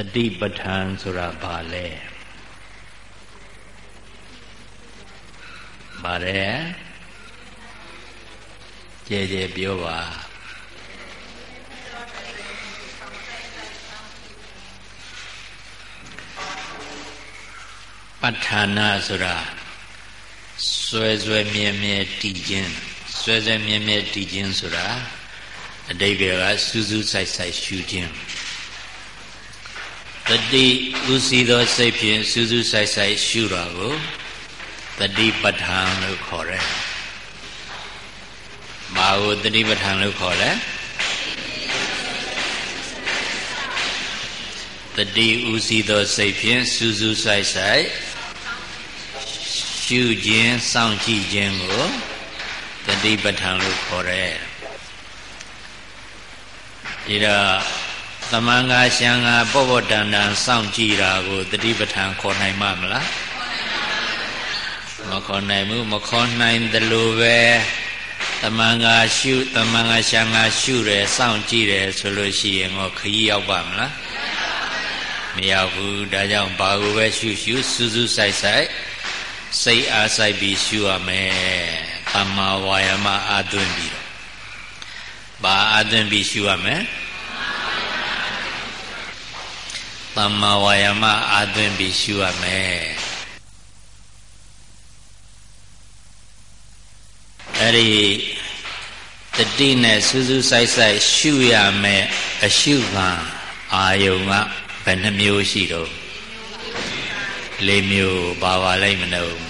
တတိပဋ္ဌာန်ဆိုတာဘာလဲပါတယ်ကြဲကြဲပြောပါပဋ္ဌာနာဆိုတာဆွဲဆွဲမြဲမြဲတည်ခြင်းဆွဲဆွဲမြဲမြဲတည်ခြင်းဆိုတာအတိတ်ကစူးစူးဆိုင်ဆိုင်ရှုခြင်း တတိဥစီသောစိတ်ဖြင့်စူးစူးဆိုင်ဆိုင်ရှုတာကိုတတိပဋ္ဌာန်လို့ခေါ်တယ်။မာကိုတတိပဋ္ဌာန်လို့ခေါ်တယ်။တတိဥစီသောစိတ်ဖြင့်စူးစူးဆိုင်ဆိုင်ရှုခြင်းစောင့်ကြည့်ခြင်းကိုတတိပဋ္ဌာန်လို့ခေါ်တယ်။ဒါ သမန်္ဂါရှံဃာပောပောတန်တန်စောင့်ကြည့်တာကိုတတိပဋ္ဌာန်ခေါ်နိုင်မှာမလားမခေါ်နိုင်ဘူးမခေါ်နိုင်တယ်လို့ပဲသမန်္ဂါရှုသမန်္ဂါရှံဃာရှုတယ်စောင့်ကြည့်တယ်ဆိုလို့ရှိရင်ဟောခရီးရောက်ပါမလားမရောက်ဘူးဒါကြောင့်ဘာကိုပဲရှုရှုစူးစူးဆိုင်ဆိုင်စိတ်အားဆိုင်ပြီးရှုရမယ်သမ္မာဝါယာမအာသွင်းပြီးတော့ဘာအာသွင်းပြီးရှုရမယ် သမ္မာဝါယာမအာသွင်းပြီးရှုရမယ်အဲ့ဒီတတိနဲ့စူးစူးဆိုင်ဆိုင်ရှုရမယ်အရှုခံအာယုံကဘယ်နှမျိုးရှိတော့၄မျိုးပါပါလိုက်မလို့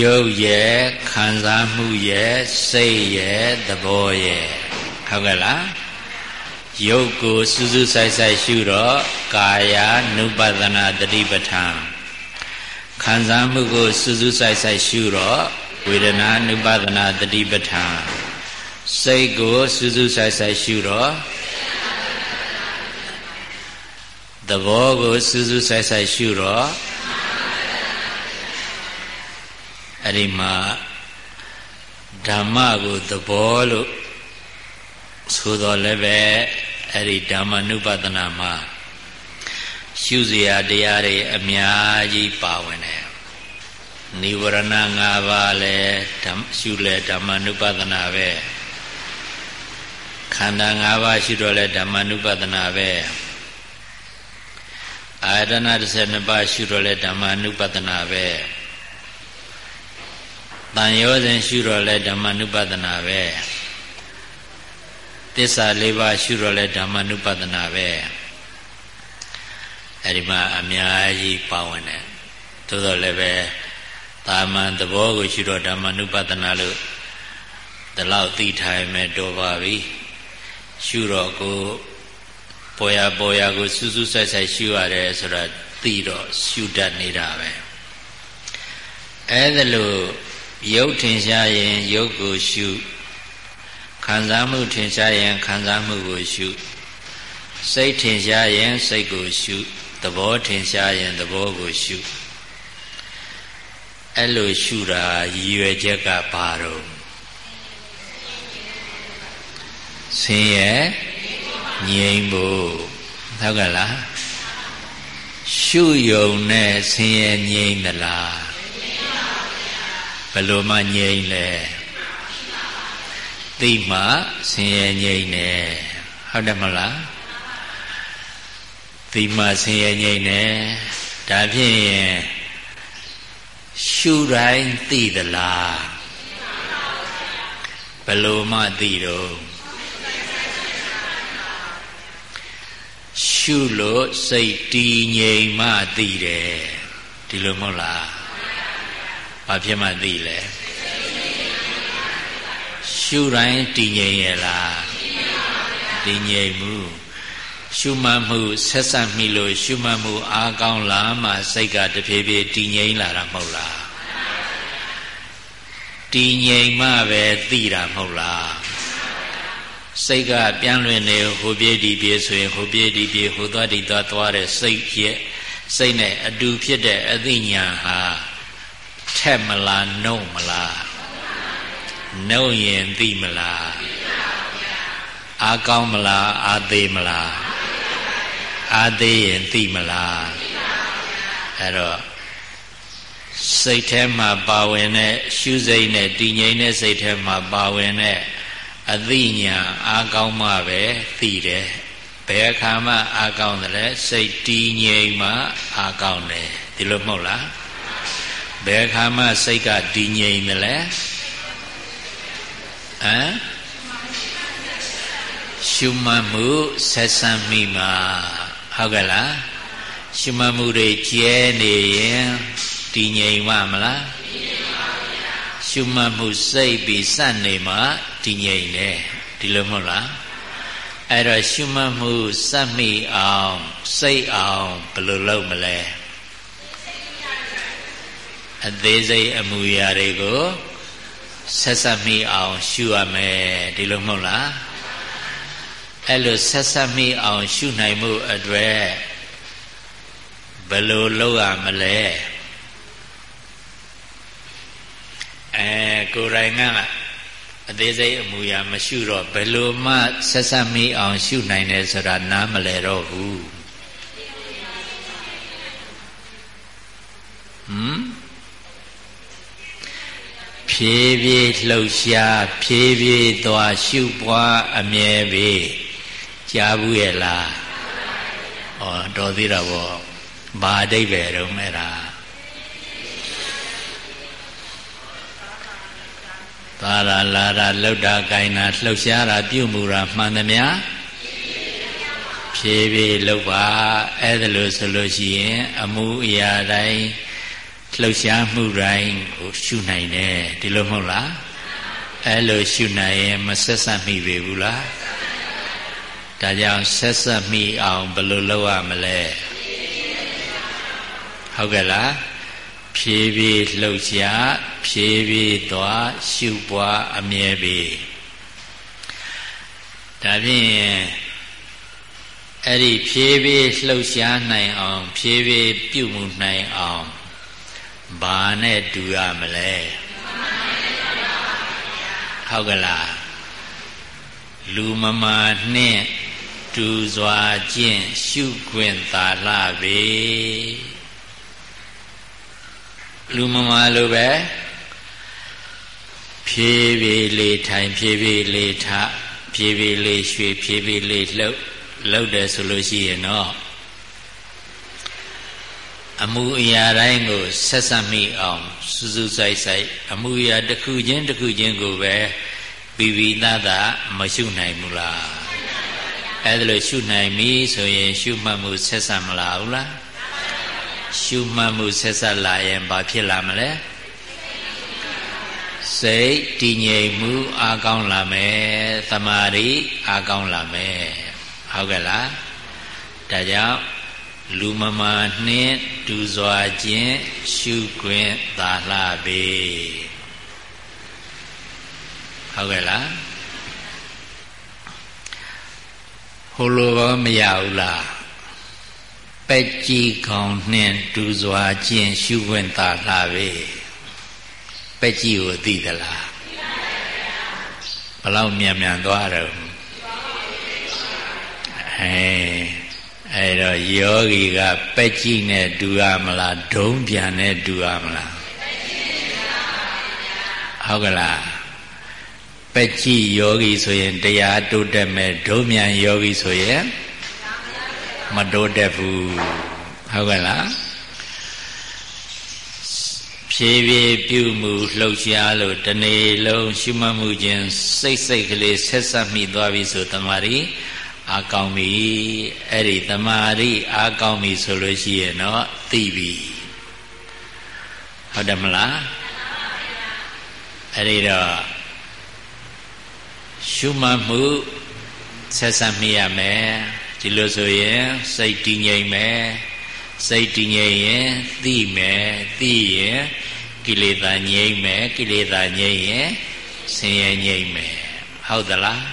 ရုပ်ရဲ့ခံစားမှုရဲ့စိတ်ရဲ့သဘောရဲ့ဟုတ်ကဲ့လားရုပ်ကိုစူးစူးဆိုင်ဆိုင်ရှုတော့ကာယ ानु ပဒနာတတိပဋ္ဌာန်ခံစားမှုကိုစူးစူးဆိုင်ဆိုင်ရှုတော့ဝေဒနာ ानु ပဒနာတတိပဋ္ဌာန်စိတ်ကိုစူးစူးဆိုင်ဆိုင်ရှုတော့သဘောကိုစူးစူးဆိုင်ဆိုင်ရှုတော့ အဲ့ဒီမှာဓမ္မကိုသဘောလို့ဆိုတော်လည်းပဲအဲ့ဒီဓမ္မနုပဒနာမှာရှုစရာတရားတွေအများကြီးပါဝင်တယ်နိဝရဏ၅ပါးလည်းဓမ္မရှုလဲဓမ္မနုပဒနာပဲခန္ဓာ၅ပါးရှုတော့လဲဓမ္မနုပဒနာပဲအာရဏ12ပါးရှုတော့လဲဓမ္မနုပဒနာပဲ တန်ရောစဉ်ရှုတော့လဲဓမ္မနုပဒနာပဲသစ္စာလေးပါးရှုတော့လဲဓမ္မနုပဒနာပဲအဲ့ဒီမှာအများကြီးပါဝင်တယ်သို့တော်လည်းပဲတာမန်သဘောကိုရှုတော့ဓမ္မနုပဒနာလို့ဒီလောက်သိထိုင်မဲ့တော်ပါပြီရှုတော့ကိုပေါ်ရပေါ်ရကိုစူးစူးဆိုင်ဆိုင်ရှုရတယ်ဆိုတာသိတော့ရှုတတ်နေတာပဲအဲ့ဒါလို့ ရုပ်ထင်ရှားရင်ရုပ်ကိုရှုခံစားမှုထင်ရှားရင်ခံစားမှုကိုရှုစိတ်ထင်ရှားရင်စိတ်ကိုရှုသဘောထင်ရှားရင်သဘောကိုရှုအဲ့လိုရှုတာရည်ရွယ်ချက်ကဘာတော့ဆင်းရဲငြိမ်ဖို့ဟုတ်ကလားရှုယုံနဲ့ဆင်းရဲငြိမ်သလား ဘယ်လိုမှငြိမ့်လဲသိမှဆင်းရဲငြိမ့်တယ်ဟုတ်တယ်မလားသိမှဆင်းရဲငြိမ့်တယ်ဒါဖြင့်ရှုတိုင်းသိသလားဘယ်လိုမှသိတော့ရှုလို့စိတ်တည်ငြိမ်မှသိတယ်ဒီလိုမဟုတ်လား ဘာဖြစ်မှသိလဲရှုတိုင်းတည်ငြိမ်ရဲ့လားတည်ငြိမ်မှုရှုမှတ်မှုဆက်ဆက်မိလို့ရှုမှတ်မှုအားကောင်းလာမှစိတ်ကတဖြည်းဖြည်းတည်ငြိမ်လာတာမဟုတ်လားတည်ငြိမ်မှပဲသိတာမဟုတ်လားစိတ်ကပြန်လွင်နေဟိုပြေးဒီပြေးဆိုရင်ဟိုပြေးဒီပြေးဟိုသွားဒီသွားသွားတဲ့စိတ်ရဲ့စိတ်နဲ့အတူဖြစ်တဲ့အသိဉာဏ်ဟာ ထက်မလားနှုံမလားနှုံရင်သိမလားအာကောင်းမလားအာသေးမလားအာသေးရင်သိမလားအဲ့တော့စိတ်ထဲမှာပါဝင်တဲ့ရှုစိတ်နဲ့တည်ငြိမ်တဲ့စိတ်ထဲမှာပါဝင်တဲ့အသိဉာဏ်အာကောင်းမှပဲသိတယ်ဘယ်အခါမှအာကောင်းတယ်လဲစိတ်တည်ငြိမ်မှအာကောင်းတယ်ဒီလိုမဟုတ်လား ဘယ်အခါမှစိတ်ကတည်ငြိမ်တယ်လဲဟမ်ရှုမှတ်မှုဆက်ဆံမိမှာဟုတ်ကဲ့လားရှုမှတ်မှုတွေကျဲနေရင်တည်ငြိမ်မှမလားရှုမှတ်မှုစိတ်ပြီးစနေမှတည်ငြိမ်တယ်ဒီလိုမဟုတ်လားအဲ့တော့ရှုမှတ်မှုစက်မိအောင်စိတ်အောင်ဘယ်လိုလုပ်မလဲ အသေးစိတ်အမူအရာတွေကိုဆက်ဆက်မိအောင်ရှုရမယ်ဒီလိုမဟုတ်လားအဲ့လိုဆက်ဆက်မိအောင်ရှုနိုင်မှုအတွက်ဘယ်လိုလုပ်ရမလဲအဲကိုယ်တိုင်ကအသေးစိတ်အမူအရာမရှုတော့ဘယ်လိုမှဆက်ဆက်မိအောင်ရှုနိုင်တယ်ဆိုတာနားမလဲတော့ဘူးဟမ် ဖြည်းဖြည်းလှုပ်ရှားဖြည်းဖြည်းသွားရှုပွားအမြဲပဲကြားဘူးရဲ့လားဩတော်သေးတာဗောဘာအဓိပ္ပာယ်တော့မဲ့တာသာရလာရလှုပ်တာကိုင်းတာလှုပ်ရှားတာပြုမှုတာမှန်သမျှဖြည်းဖြည်းလှုပ်ပါအဲ့ဒါလို့ဆိုလို့ရှိရင် အမှုအရာတိုင်း လှုပ်ရှားမှုတိုင်းကိုရှုနိုင်တယ်ဒီလိုမဟုတ်လားအဲ့လိုရှုနိုင်ရင်မဆက်ဆက်မိပေဘူးလားဒါကြောင့်ဆက်ဆက်မိအောင်ဘယ်လိုလုပ်ရမလဲဟုတ်ကဲ့လားဖြည်းဖြည်းလှုပ်ရှားဖြည်းဖြည်းသွားရှုပွားအမြဲပဲဒါဖြင့်အဲ့ဒီဖြည်းဖြည်းလှုပ်ရှားနိုင်အောင်ဖြည်းဖြည်းပြုမှုနိုင်အောင် ဘာနဲ့တူရမလဲဟုတ်ကလားလူမမာနှင့်တူစွာကျင့်ရှုခွင့်သာလှပေလူမမာလိုပဲဖြည်းဖြည်းလေးထိုင်ဖြည်းဖြည်းလေးထဖြည်းဖြည်းလေးရွှေဖြည်းဖြည်းလေးလှုပ်လှုပ်တယ်ဆိုလို့ရှိရင်တော့ အမှုအရာတိုင်းကိုဆက်ဆက်မိအောင်စူးစူးဆိုင်ဆိုင်အမှုအရာတစ်ခုချင်းတစ်ခုချင်းကိုပဲပြီးပြီးသားသားမရှုနိုင်ဘူးလားအဲ့ဒါလို့ရှုနိုင်ပြီဆိုရင်ရှုမှတ်မှုဆက်ဆက်မလားဘူးလားရှုမှတ်မှုဆက်ဆက်လာရင်ဘာဖြစ်လာမလဲစိတ်တည်ငြိမ်မှုအာကောင်းလာမယ်သမာဓိအာကောင်းလာမယ်ဟုတ်ကဲ့လားဒါကြောင့် လူမမာနှင့်တူစွာခြင်းရှုခွင့်သာလှပေဟုတ်ကဲ့လားဟိုလိုကောမရဘူးလားပက်ကြီးကောင်နှင့်တူစွာခြင်းရှုခွင့်သာလှပေပက်ကြီးကိုသိသလားဘလောက်မြန်မြန်သွားတော့အဲ အဲ့တော့ယောဂီကပက်ကြည့်နဲ့တူရမလားဒုံးပြန်နဲ့တူရမလားဟုတ်ကလားပက်ကြည့်ယောဂီဆိုရင်တရားတိုးတက်မယ်ဒုံးမြန်ယောဂီဆိုရင်မတိုးတက်ဘူးဟုတ်ကလားဖြည်းဖြည်းပြုမှုလှုပ်ရှားလို့တနေ့လုံးရှုမှတ်မှုခြင်းစိတ်စိတ်ကလေးဆက်ဆက်မိသွားပြီဆိုတမာရီ အာကောင်းပြီအဲ့ဒီတမာရီအာကောင်းပြီဆိုလို့ရှိရင်တော့သိပြီဟုတ်တယ်မလားအဲ့ဒီတော့ရှုမှတ်မှုဆက်ဆက်မိရမယ်ဒီလိုဆိုရင်စိတ်တည်ငြိမ်မယ်စိတ်တည်ငြိမ်ရင်သိမယ်သိရင်ကိလေသာငြိမ်မယ်ကိလေသာငြိမ်ရင်ဆင်းရဲငြိမ်မယ်ဟုတ်သလား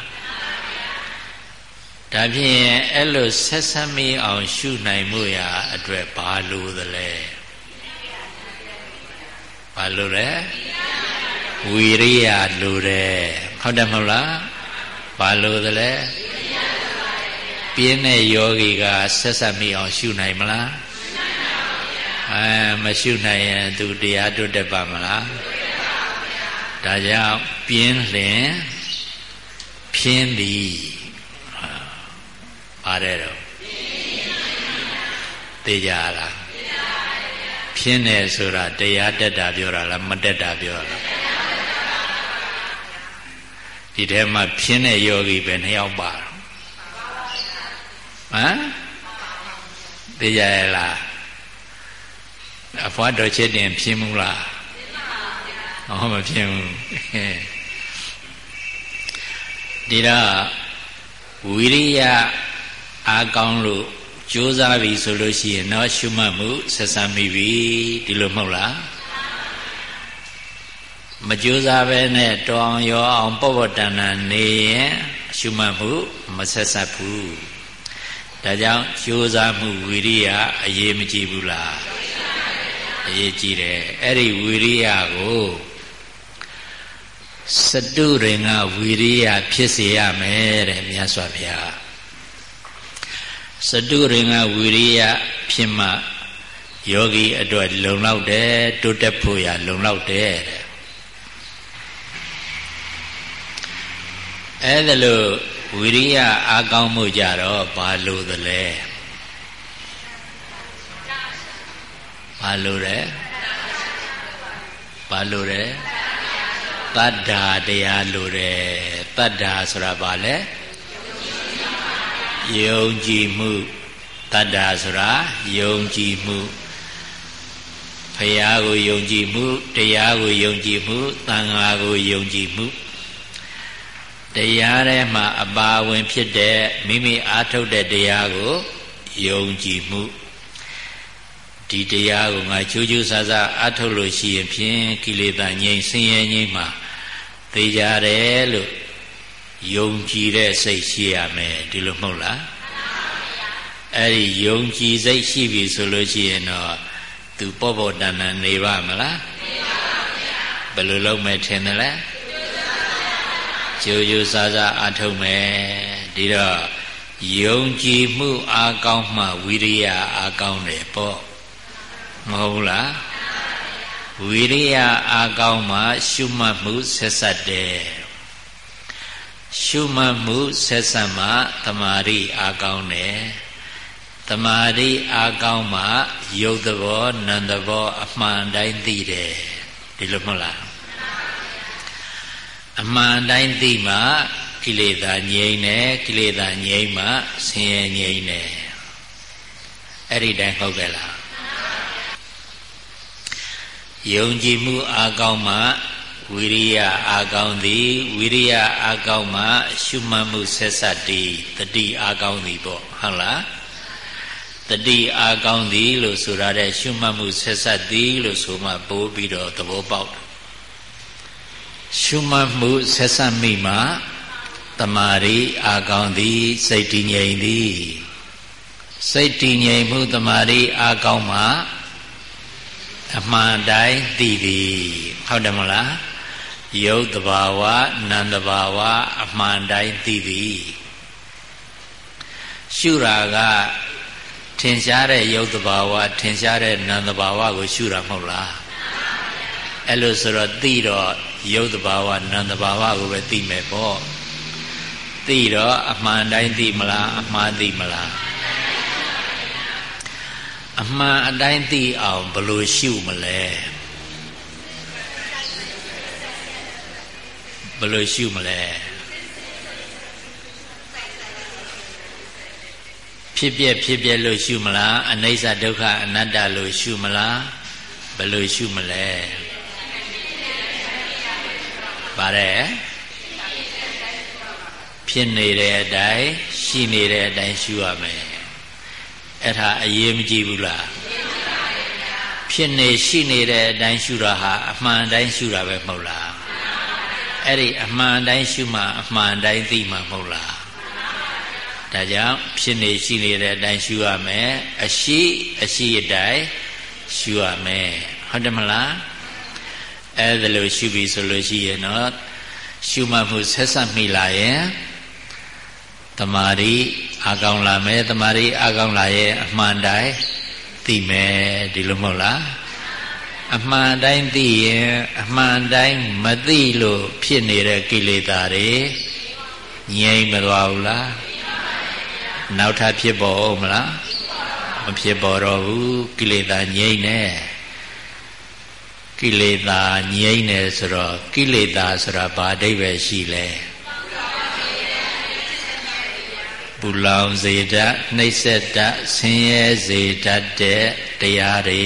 ဒါဖြင့်အဲ့လိုဆက်ဆက်မိအောင်ရှုနိုင်မှုရာအတွက်ဘာလို့သလဲဘာလို့လဲဝီရိယလိုတယ်ဟုတ်တယ်မဟုတ်လားဘာလို့သလဲပြင်းတဲ့ယောဂီကဆက်ဆက်မိအောင်ရှုနိုင်မလားအဲမရှုနိုင်ရင်သူတရားတွတ်တတ်ပါမလားဒါကြောင့်ပြင်းလင်ဖြင်းသည် ပါတယ်တော့သိကြလားဖြင်းတယ်ဆိုတာတရားတက်တာပြောတာလားမတက်တာပြောတာလားဒီထဲမှာဖြင်းတဲ့ယောဂီပဲနှစ်ယောက်ပါဟမ်သိကြရဲ့လားအဖွားတော်ချစ်တင်ဖြင်းမှုလားဟောမဖြင်းဘူးဒီတော့ဝိရိယ အားကောင်းလို့ကြိုးစားပြီဆိုလို့ရှိရင်တော့ရှုမှတ်မှုဆက်ဆံမိပြီဒီလိုမဟုတ်လားမကြိုးစားပဲနဲ့တောင်းရောအောင်ပေါ့ပေါ့တန်တန်နေရင်ရှုမှတ်မှုမဆက်ဆက်ဘူးဒါကြောင့်ကြိုးစားမှုဝိရိယအရေးမကြီးဘူးလားအရေးကြီးတယ်အဲ့ဒီဝိရိယကိုစတုရင်ကဝီရိယဖြစ်စေရမယ်တဲ့မြတ်စွာဘုရား စတုရင်ကဝီရိယဖြစ်မှယောဂီအတွက်လုံလောက်တယ်တိုးတက်ဖို့ရလုံလောက်တယ်တဲ့အဲ့ဒါလို့ဝီရိယအားကောင်းမှုကြတော့ဘာလို့သလဲဘာလို့လဲဘာလို့လဲတတ္တာတရားလိုတယ်တတ္တာဆိုတာဘာလဲ ယုံကြည်မှုတတ္တာဆိုတာယုံကြည်မှုဖရာကိုယုံကြည်မှုတရားကိုယုံကြည်မှုသံဃာကိုယုံကြည်မှုတရားထဲမှာအပါဝင်ဖြစ်တဲ့မိမိအားထုတ်တဲ့တရားကိုယုံကြည်မှုဒီတရားကိုငါချိုးချိုးဆာဆာအားထုတ်လို့ရှိရင်ဖြင့်ကိလေသာငြိမ်းဆင်းရဲငြိမ်းမှာသိကြတယ်လို့ ယုံကြည်တဲ့စိတ်ရှိရမယ်ဒီလိုမဟုတ်လားအဲ့ဒီယုံကြည်စိတ်ရှိပြီဆိုလို့ရှိရင်တော့သူပေါ့ပေါ့တန်တန်နေပါမလားနေပါပါဘုရားဘယ်လိုလုပ်မယ်ထင်တယ်လဲကြိုးကြိုးစားစားအထုတ်မယ်ဒီတော့ယုံကြည်မှုအားကောင်းမှဝိရိယအားကောင်းတယ်ပေါ့မဟုတ်လားဝိရိယအားကောင်းမှရှုမှတ်မှုဆက်ဆက်တယ် ရှုမှတ်မှုဆက်ဆက်မှတမာရိအားကောင်းတယ်တမာရိအားကောင်းမှယုတ်သဘောနံသဘောအမှန်တိုင်းသိတယ်ဒီလိုမဟုတ်လားအမှန်တိုင်းသိမှကိလေသာငြိမ့်တယ်ကိလေသာငြိမ့်မှဆင်းရဲငြိမ့်တယ်အဲ့ဒီတိုင်းဟုတ်ကဲ့လားယုံကြည်မှုအာကောင်းမှ ဝိရိယအာကောင်းသည်ဝိရိယအာကောင်းမှရှုမှတ်မှုဆက်ဆက်တည်တတိအာကောင်းသည်ပေါ့ဟုတ်လားတတိအာကောင်းသည်လို့ဆိုရတဲ့ရှုမှတ်မှုဆက်ဆက်သည်လို့ဆိုမှပိုးပြီးတော့သဘောပေါက်ရှုမှတ်မှုဆက်ဆက်မိမှတမာရီအာကောင်းသည်စိတ်တည်ငြိမ်သည်စိတ်တည်ငြိမ်မှုတမာရီအာကောင်းမှအမှန်တိုင်းသိသည်ဟုတ်တယ်မလား ယုတ်တဘာဝနန္တဘာဝအမှန်တိုင်းသိသည်ရှုရာကထင်ရှားတဲ့ယုတ်တဘာဝထင်ရှားတဲ့နန္တဘာဝကိုရှုတာမဟုတ်လားအဲ့လိုဆိုတော့သိတော့ယုတ်တဘာဝနန္တဘာဝကိုပဲသိမယ်ပေါ့သိတော့အမှန်တိုင်းသိမလားအမှားသိမလားအမှန်အတိုင်းသိအောင်ဘယ်လိုရှုမလဲ ဘယ်လိုရှုမလဲဖြစ်ပြဖြစ်ပြလို့ရှုမလားအနိစ္စဒုက္ခအနတ္တလို့ရှုမလားဘယ်လိုရှုမလဲပါတယ်ဖြစ်နေတဲ့အတိုင်းရှိနေတဲ့အတိုင်းရှုရမယ်အဲ့ဒါအရေးမကြီးဘူးလားဖြစ်နေရှိနေတဲ့အတိုင်းရှုတာဟာအမှန်တိုင်းရှုတာပဲမဟုတ်လား အဲ့ဒီအမှန်တိုင်းရှုမှအမှန်တိုင်းသိမှမဟုတ်လားဒါကြောင့်ဖြစ်နေရှိနေတဲ့အတိုင်းရှုရမယ်အရှိအရှိအတိုင်းရှုရမယ်ဟုတ်တယ်မလားအဲ့ဒါလို့ရှုပြီဆိုလို့ရှိရင်တော့ရှုမှတ်မှုဆက်ဆက်မိလာရင်တမာရီအကောင်လာမယ်တမာရီအကောင်လာရဲ့အမှန်တိုင်းသိမယ်ဒီလိုမဟုတ်လား အမှန်တိုင်းသိရင်အမှန်တိုင်းမသိလို့ဖြစ်နေတဲ့ကိလေသာတွေငြိမ့်မသွားဘူးလားနောက်ထပ်ဖြစ်ပေါ်အောင်မလားမဖြစ်ပေါ်တော့ဘူးကိလေသာငြိမ့်နေကိလေသာငြိမ့်နေဆိုတော့ကိလေသာဆိုတာဘာအဓိပ္ပာယ်ရှိလဲပူလောင်စေတတ်နှိမ့်ဆက်တတ်ဆင်းရဲစေတတ်တဲ့တရားတွေ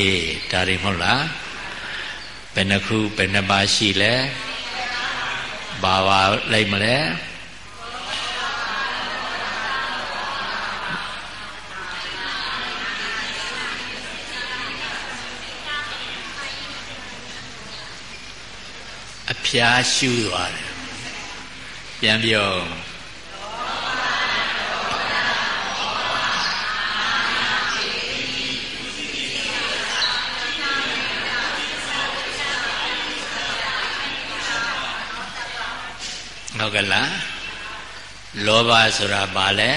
ဒါတွေမဟုတ်လား ဘယ်နှခုဘယ်နှပါရှိလဲဘာပါလိုက်မလဲအဖျားရှူသွားတယ်ပြန်ပြော ဟုတ်ကဲ့လားလောဘဆိုတာဘာလဲ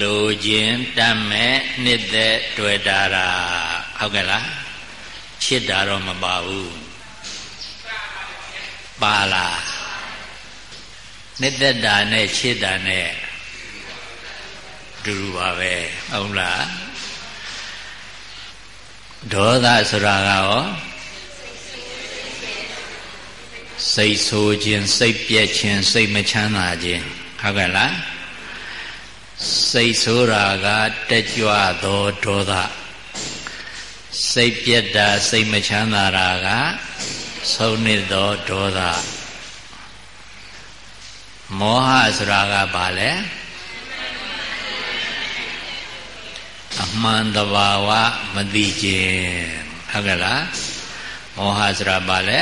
လိုခြင်းတတ်မဲ့နှစ်သက်တွေ့တာဟုတ်ကဲ့လားချစ်တာတော့မပါဘူးပါလားနှစ်သက်တာနဲ့ချစ်တာနဲ့တူပါပဲဟုတ်လားဒေါသဆိုတာကရော စိတ်ဆိုးခြင်းစိတ်ပြက်ခြင်းစိတ်မချမ်းသာခြင်းဟုတ်ကဲ့လားစိတ်ဆိုးတာကတက်ကြွသောဒေါသစိတ်ပြက်တာစိတ်မချမ်းသာတာကဆုံးနစ်သောဒေါသမောဟဆိုတာကဘာလဲအမှန်တဘာဝမသိခြင်းဟုတ်ကဲ့လားမောဟဆိုတာဘာလဲ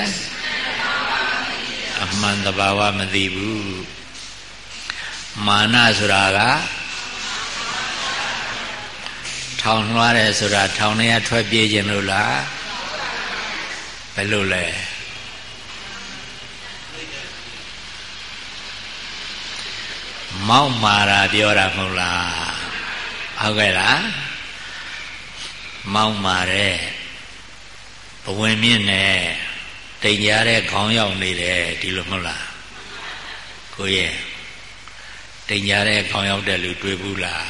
အမှန်တဘာဝမသိဘူးမာနဆိုတာကထောင်လွှားတယ်ဆိုတာထောင်ထဲကထွက်ပြေးခြင်းလို့လားဘယ်လိုလဲမောက်မာတာပြောတာမဟုတ်လားဟုတ်ကဲ့လားမောက်မာတဲ့ဘဝင်မြင့်နဲ့ တိမ်ကြတဲ့ခေါင်းရောက်နေတယ်ဒီလိုမဟုတ်လားကိုရဲ့တိမ်ကြတဲ့ခေါင်းရောက်တဲ့လူတွေ့ဘူးလား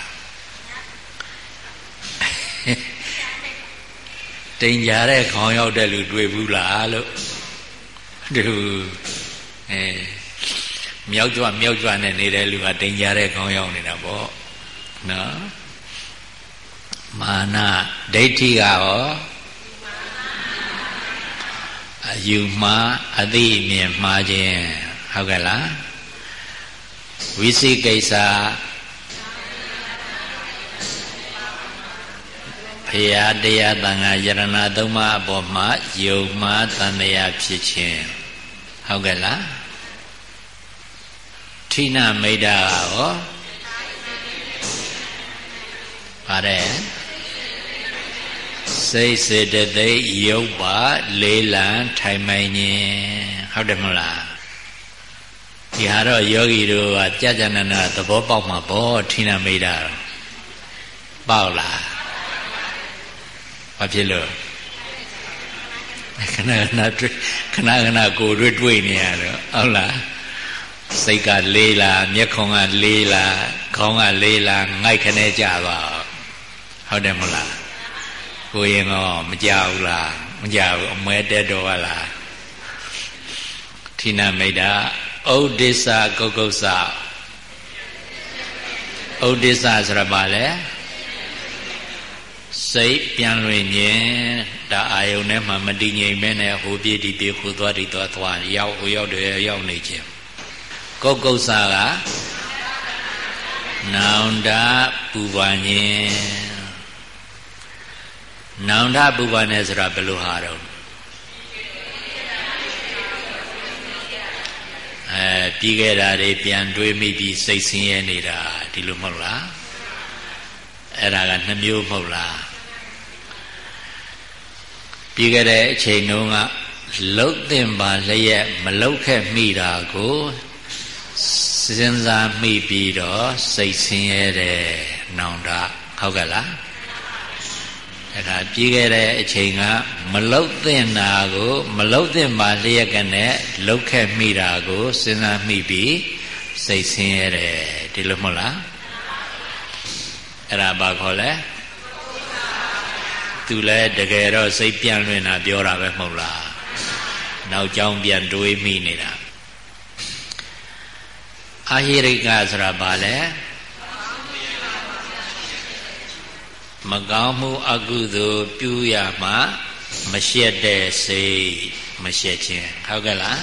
တိမ်ကြတဲ့ခေါင်းရောက်တဲ့လူတွေ့ဘူးလားလို့သူအဲမြောက်ကြွမြောက်ကြွနဲ့နေတဲ့လူကတိမ်ကြတဲ့ခေါင်းရောက်နေတာပေါ့နော်မာနဒိဋ္ဌိကရော အယူမှားအသိအမြင်မှားခြင်းဟုတ်ကဲ့လားဝိသိကိစ္စဖရာတရားတန်ခါယရဏသုံးပါးအပေါ်မှာယုံမှားတန်တရားဖြစ်ခြင်းဟုတ်ကဲ့လားထိနမိတ်တာရောပါတယ် စိတ်စေတသိက်ရုပ်ပါလေးလံထိုင်မိုင်ခြင်းဟုတ်တယ်မလားဒီဟာတော့ယောဂီတို့ကကြာကြာနာနာသဘောပေါက်မှာပေါ့ထိနမိတ်တာပေါက်လားဘာဖြစ်လို့ခဏခဏတွေ့ခဏခဏကိုတွေ့တွေ့နေရတော့ဟုတ်လားစိတ်ကလေးလားမျက်ခုံကလေးလားခေါင်းကလေးလားငိုက်ခနဲ့ကြပါဟုတ်တယ်မလား ကိုရင်တော့မကြဘူးလားမကြဘူးအမဲတက်တော်ကလားဌိနမိတ်တာဩဒိစ္စကုတ်ကုတ်စဩဒိစ္စဆိုတာဘာလဲစိတ်ပြန်လွင်ခြင်းဒါအာယုန်ထဲမှာမတည်ငြိမ်မဲနဲ့ဟိုပြေးဒီပြေးဟိုသွားဒီသွားသွားရောက်ဟိုရောက်တယ်ရောက်နေခြင်းကုတ်ကုတ်စကနောင်တပူပါခြင်း နောင်တပူပါနဲ့ဆိုတာဘယ်လိုဟာတော့အဲပြီးခဲ့တာတွေပြန်တွေးမိပြီးစိတ်ဆင်းရဲနေတာဒီလိုမဟုတ်လားအဲ့ဒါကနှမျိုးမဟုတ်လားပြီးခဲ့တဲ့အချိန်တုန်းကလှုပ်တင်ပါလျက်မလှုပ်ခဲ့မိတာကိုစဉ်းစားမိပြီးတော့စိတ်ဆင်းရဲတယ်နောင်တဟုတ်ကဲ့လား အဲ့ဒါပြီးခဲ့တဲ့အချိန်ကမလုတ်သင့်တာကိုမလုတ်သင့်ပါလျက်ကနဲ့လုတ်ခဲ့မိတာကိုစဉ်းစားမိပြီးစိတ်ဆင်းရဲတယ်ဒီလိုမဟုတ်လားအဲ့ဒါဘာခေါ်လဲသူလည်းတကယ်တော့စိတ်ပြန့်လွင်တာပြောတာပဲမဟုတ်လားနောက်ကြောင်းပြန်တွေးမိနေတာအာဟိရိကဆိုတာဘာလဲ မကောင်းမှုအကုသိုလ်ပြုရမှမရှက်တဲ့စိတ်မရှက်ခြင်းဟုတ်ကဲ့လား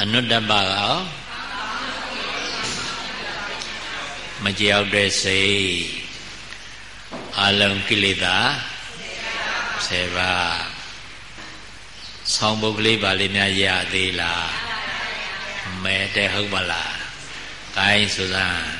အနုတ္တပကောမကြောက်တဲ့စိတ်အလုံးကိလေသာ10ပါးဆောင်းပုတ်ကလေးပါလေးများရသေးလားမဲတဲ့ဟုတ်ပါလားကိုင်းဆိုစမ်း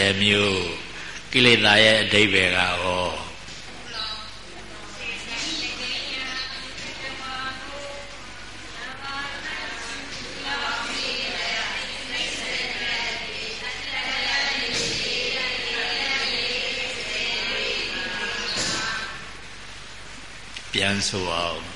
10မျိုးကိလေသာရဲ့အဓိပ္ပာယ်ကဟောပြန်ဆိုအောင်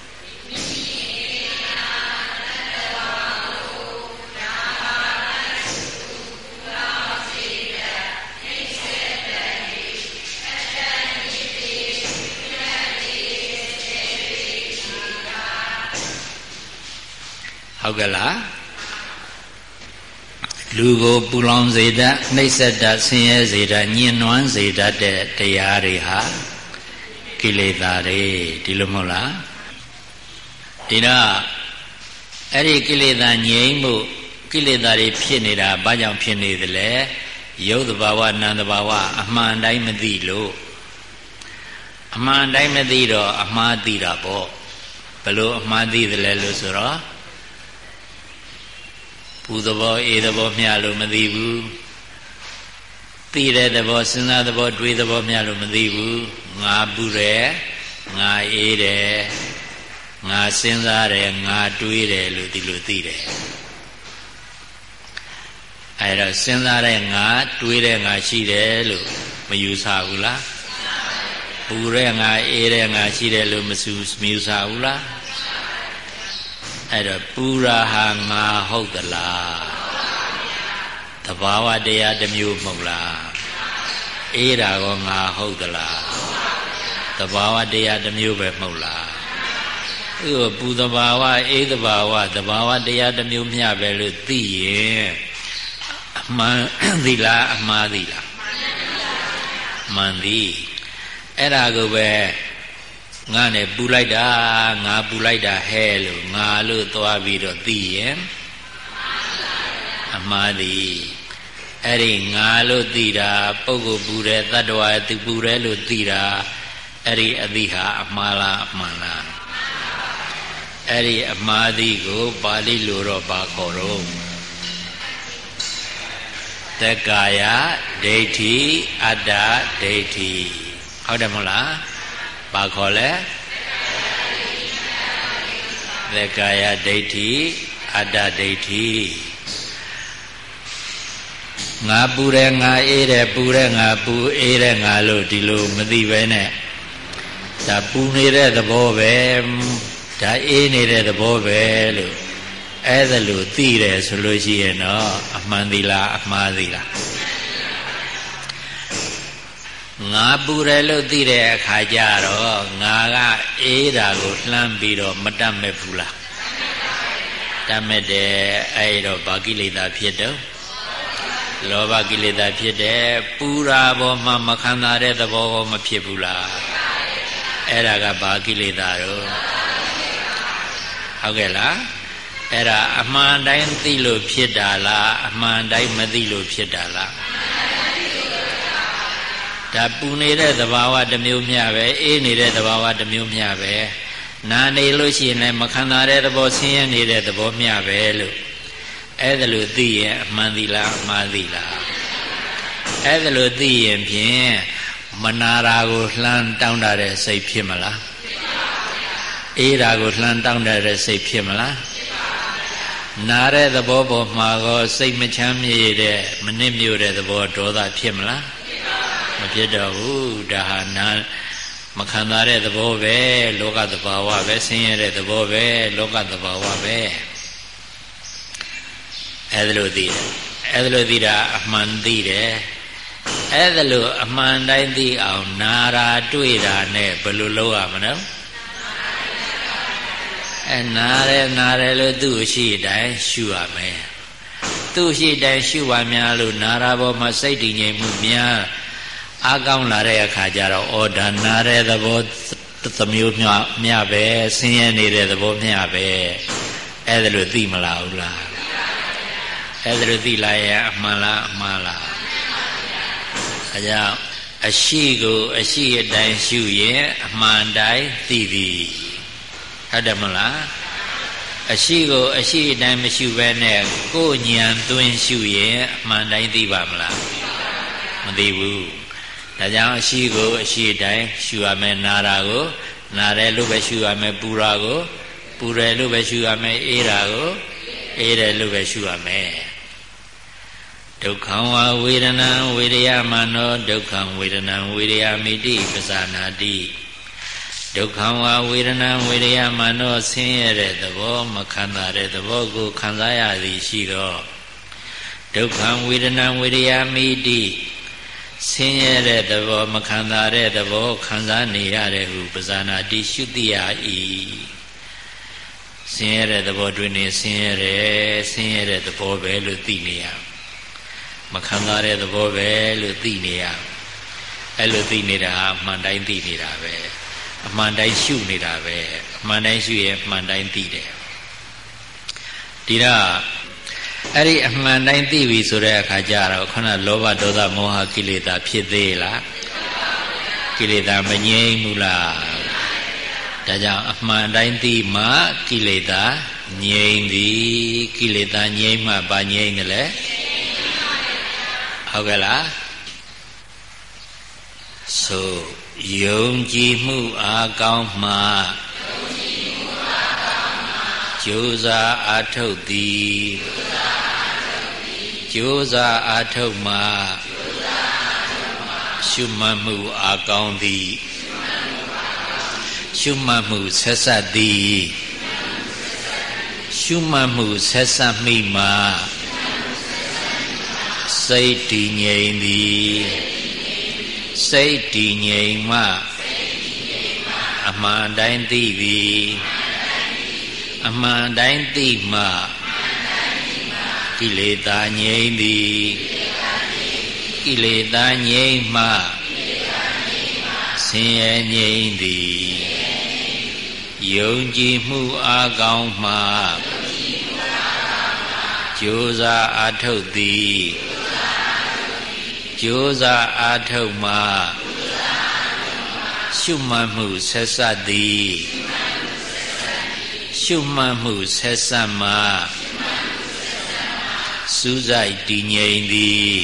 ဟုတ်ကဲ့လားလူကိုပူလောင်စေတတ်နှိမ့်ဆက်တတ်ဆင်းရဲစေတတ်ညှဉ်းနှွမ်းစေတတ်တဲ့တရားတွေဟာကိလေသာတွေဒီလိုမဟုတ်လားဒီတော့အဲ့ဒီကိလေသာငြိမ်းမှုကိလေသာတွေဖြစ်နေတာဘာကြောင့်ဖြစ်နေသလဲရုပ်တဘာဝနာမ်တဘာဝအမှန်တိုင်းမသိလို့အမှန်တိုင်းမသိတော့အမှားသိတာပေါ့ဘလို့အမှားသိသလဲလို့ဆိုတော့ ပူသဘောအေးသဘောမျှလို့မသိဘူးသိတဲ့သဘောစဉ်းစားသဘောတွေးသဘောမျှလို့မသိဘူးငါပူတယ်ငါအေးတယ်ငါစဉ်းစားတယ်ငါတွေးတယ်လို့ဒီလိုသိတယ်အဲဒါစဉ်းစားတဲ့ငါတွေးတဲ့ငါရှိတယ်လို့မယူဆဘူးလားပူတဲ့ငါအေးတဲ့ငါရှိတယ်လို့မစူမယူဆဘူးလား အဲ့တော့ပူရာဟာငါဟုတ်သလားတဘာဝတရားတစ်မျိုးမဟုတ်လားအေးတာကောငါဟုတ်သလားတဘာဝတရားတစ်မျိုးပဲမဟုတ်လားသူ့ပူတဘာဝအေးတဘာဝတဘာဝတရားတစ်မျိုးမျှပဲလို့သိရင်အမှန်သီလားအမှားသီလားမှန်သည်အဲ့ဒါကိုပဲ ငါနဲ့ပူလိုက်တာငါပူလိုက်တာဟဲလို့ငါလို့သွားပြီးတော့သိရင်အမှားသည်အဲ့ဒီငါလို့သိတာပုဂ္ဂိုလ်ပူတယ်တတ္တဝါသူပူတယ်လို့သိတာအဲ့ဒီအသိဟာအမှားလားအမှန်လားအဲ့ဒီအမှားသည်ကိုပါဠိလိုတော့ပါခေါ်တော့တက္ကာယဒိဋ္ဌိအတ္တဒိဋ္ဌိဟုတ်တယ်မဟုတ်လား ဘာခေါ်လဲသက္ကာယဒိဋ္ဌိအတ္တဒိဋ္ဌိငါပူတယ်ငါအေးတယ်ပူတယ်ငါပူအေးတယ်ငါလို့ဒီလိုမသိပဲနဲ့ဒါပူနေတဲ့သဘောပဲဒါအေးနေတဲ့သဘောပဲလို့အဲ့ဒါလို့သိတယ်ဆိုလို့ရှိရင်တော့အမှန်သီလားအမှားသီလား ငါပူတယ်လို့သိတဲ့အခါကျတော့ငါကအေးတာကိုလှမ်းပြီးတော့မတတ်မဲ့ဘူးလားတတ်မဲ့တယ်အဲ့တော့ဘာကိလေသာဖြစ်တော့လောဘကိလေသာဖြစ်တယ်ပူရာပေါ်မှာမခံစားတဲ့သဘောကောမဖြစ်ဘူးလားအဲ့ဒါကဘာကိလေသာတော့ဟုတ်ကဲ့လားအဲ့ဒါအမှန်တိုင်းသိလို့ဖြစ်တာလားအမှန်တိုင်းမသိလို့ဖြစ်တာလား ဒါပူနေတဲ့သဘာဝတစ်မျိုးမျှပဲအေးနေတဲ့သဘာဝတစ်မျိုးမျှပဲနာနေလို့ရှိရင်လည်းမခံစားတဲ့သဘောဆင်းရဲနေတဲ့သဘောမျှပဲလို့အဲ့ဒါလို့သိရင်အမှန်သီလားအမှားသီလားအဲ့ဒါလို့သိရင်ဖြင့်မနာရာကိုလှမ်းတောင်းတတဲ့စိတ်ဖြစ်မလားအေးတာကိုလှမ်းတောင်းတတဲ့စိတ်ဖြစ်မလားနာတဲ့သဘောပေါ်မှာကောစိတ်မချမ်းမြေ့တဲ့မနစ်မြို့တဲ့သဘောဒေါသဖြစ်မလားမ ဖြစ်တော့ဘူးဒါဟာနာမခံစားတဲ့သဘောပဲလောကသဘာဝပဲဆင်းရဲတဲ့သဘောပဲလောကသဘာဝပဲအဲ့ဒါလို့သိတယ်အဲ့ဒါလို့သိတာအမှန်သိတယ်အဲ့ဒါလို့အမှန်တိုင်းသိအောင်နာရာတွေ့တာနဲ့ဘယ်လိုလုပ်ရမလဲအဲနားရဲနားရဲလို့သူ့ရှိတိုင်းရှုရမယ်သူ့ရှိတိုင်းရှုပါများလို့နာရာဘောမှာစိတ်တည်ငြိမ်မှုများ အားကောင်းလာတဲ့အခါကျတော့ဩဒါနာရဲသဘောသမျိုးမြမြပဲဆင်းရဲနေတဲ့သဘောမြပဲအဲ့ဒါလို့သိမလားဘူးလားအဲ့ဒါလို့သိလိုက်ရင်အမှန်လားအမှားလားအဲကြောင့်အရှိကိုအရှိအတိုင်းရှုရင်အမှန်တိုင်းသိသည်ဟုတ်တယ်မလားအရှိကိုအရှိအတိုင်းမရှိဘဲနဲ့ကိုယ်ဉာဏ်သွင်းရှုရင်အမှန်တိုင်းသိပါမလားမသိဘူး ဒါကြောင့်အရှိကိုအရှိအတိုင်းရှုရမယ်နာတာကိုနာတယ်လို့ပဲရှုရမယ်ပူတာကိုပူတယ်လို့ပဲရှုရမယ်အေးတာကိုအေးတယ်လို့ပဲရှုရမယ်ဒုက္ခံဝဝေဒနာဝေရယမနောဒုက္ခံဝေဒနာဝေရယမိတိပဇာနာတိဒုက္ခံဝဝေဒနာဝေရယမနောဆင်းရဲတဲ့သဘောမခံစားတဲ့သဘောကိုခံစားရသည်ရှိတော့ဒုက္ခံဝေဒနာဝေရယမိတိ ဆင်းရဲတဲ့သဘော မခံစားတဲ့သဘောခံစားနေရတဲ့ဟုပဇာနာတိရှုတိယဤဆင်းရဲတဲ့သဘောတွင်နေဆင်းရဲတယ်ဆင်းရဲတဲ့သဘောပဲလို့သိနေရမခံစားတဲ့သဘောပဲလို့သိနေရအဲ့လိုသိနေတာအမှန်တိုင်းသိနေတာပဲအမှန်တိုင်းရှုနေတာပဲအမှန်တိုင်းရှုရင်အမှန်တိုင်းသိတယ်ဒီတော့ အဲ့ဒီအမှန်တိုင်းသိပြီဆိုတဲ့အခါကျတော့ခဏလောဘဒေါသမောဟကိလေသာဖြစ်သေးလားကိလေသာမငြိမ်းဘူးလားဒါကြောင့်အမှန်တိုင်းသိမှကိလေသာငြိမ်းသည်ကိလေသာငြိမ်းမှဘာငြိမ်းတယ်လဲဟုတ်ကဲ့လားဆိုယုံကြည်မှုအားကောင်းမှကြိုးစားအားထုတ်သည်ကြိုးစား အားထုတ်မှရှုမှတ်မှုအားကောင်းသည်ရှုမှတ်မှုဆက်ဆက်သည်ရှုမှတ်မှုဆက်ဆက်မိမှစိတ်တည်ငြိမ်သည်စိတ်တည်ငြိမ်မှအမှန်တိုင်းသိပြီအမှန်တိုင်းသိမှ ကိလေသာငြိမ်သည်ကိလေသာငြိမ်မှဆင်းရဲငြိမ်သည်ယုံကြည်မှုအားကောင်းမှကြိုးစားအားထုတ်သည်ကြိုးစားအားထုတ်မှရှုမှတ်မှုဆက်ဆက်သည်ရှုမှတ်မှုဆက်ဆက်မှ စူးစိုက်တည်ငြိမ်သည်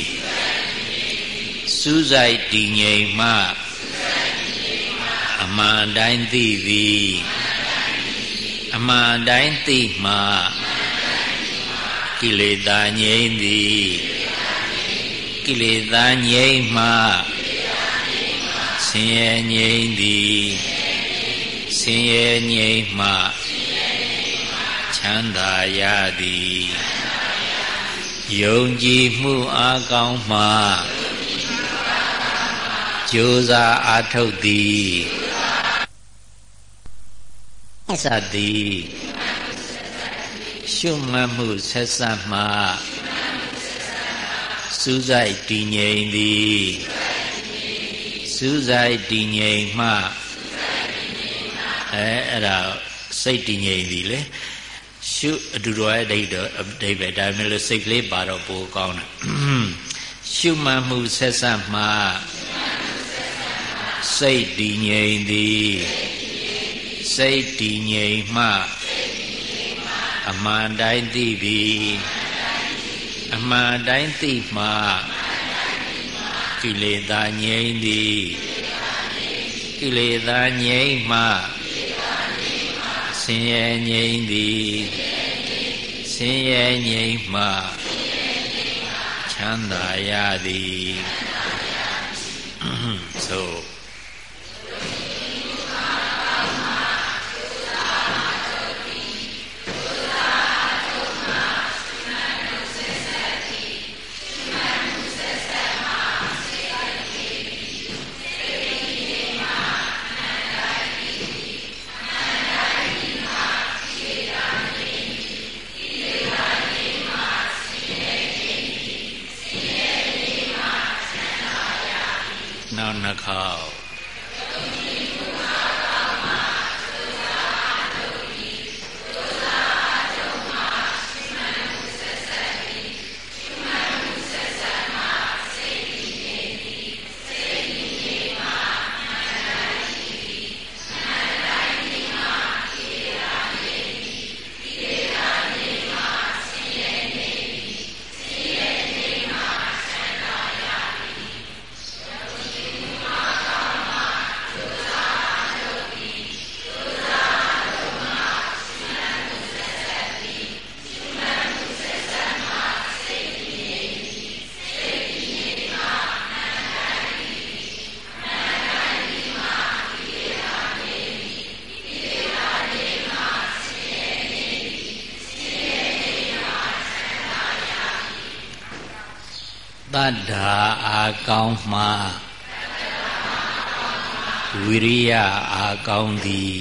စူးစိုက်တည်ငြိမ်မှအမှန်တိုင်းသိသည်အမှန်တိုင်းသိမှကိလေသာငြိမ်သည်ကိလေသာငြိမ်းမှဆင်းရဲငြိမ်းသည်ဆင်းရဲငြိမ်းမှချမ်းသာရသည် ယုံကြည်မှုအားကောင်းမှကြိုးစားအားထုတ်သည်သတ္တိရှုမှတ်မှုဆက်ဆက်မှစူးစိုက်တည်ငြိမ်သည်စူးစိုက်တည်ငြိမ်မှအဲအဲ့ဒါစိတ်တည်ငြိမ်သည်လေ ရှရှုအတူတော်ရဲ့အဓိပ္ပာယ်အဓိပ္ပာယ်ဒါပေမဲ့လို့စိတ်ကလေးပါတော့ပိုကောင်းတယ်ရှုမှတ်မှုဆက်ဆက်မှစိတ်တည်ငြိမ်သည်စိတ်တည်ငြိမ်မှအမှန်တိုင်းသိပြီအမှန်တိုင်းသိမှကိလေသာငြိမ်းသည်ကိလေသာငြိမ်းမှဆင်းရဲငြိမ်းသည်ဆ င်းရဲငြိမ်းမှချမ်းသာရသည်သို့ ကောင်းမှဝိရိယအာကောင်းသည်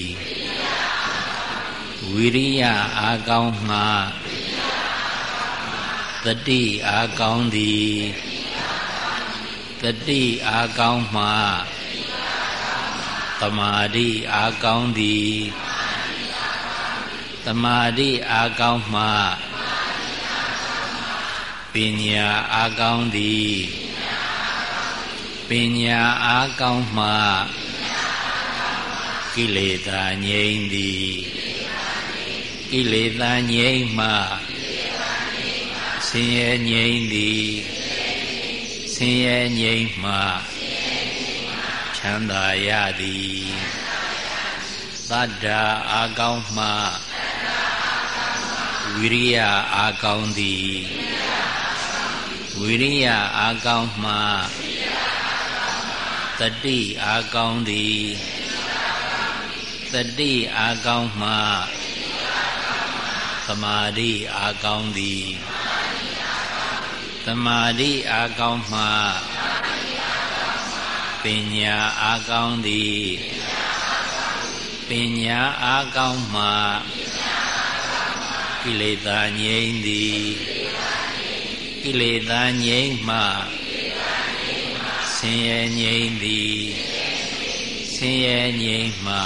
ဝိရိယအာကောင်းမှတတိအာကောင်းသည်တတိအာကောင်းမှတမာတိအာကောင်းသည်တမာတိအာကောင်းမှပညာအားကောင်းသည် ပညာအားကောင်းမှကိလေသာငြိမ်းသည်ကိလေသာငြိမ်းမှဆင်းရဲငြိမ်းသည်ဆင်းရဲငြိမ်းမှချမ်းသာရသည်သတ္တအာကောင်းမှဝိရိယအာကောင်းသည်ဝိရိယအာကောင်းမှ တတိအာကောင်းသည်တတိအာကောင်းမှသမာဓိအာကောင်းသည်သမာဓိအာကောင်းမှပညာအာကောင်းသည်ပညာအာကောင်းမှကိလေသာငြိမ်းသည်ကိလေသာငြိမ်းမှ ဆင်းရဲငြိမ်းသည်ဆင်းရဲငြိမ်းမှ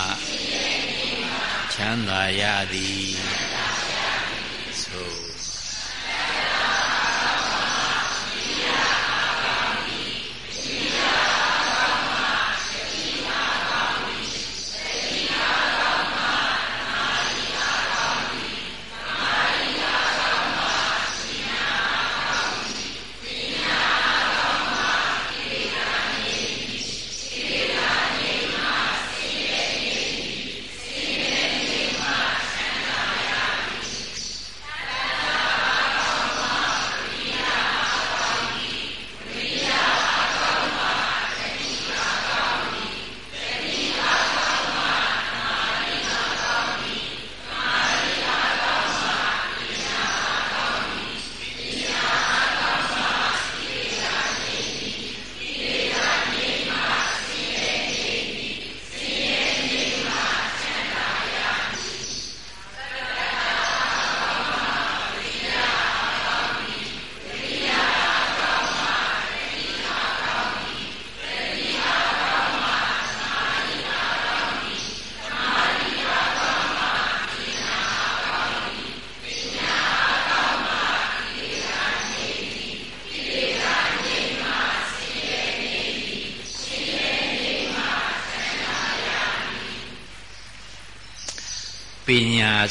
ချမ်းသာရသည်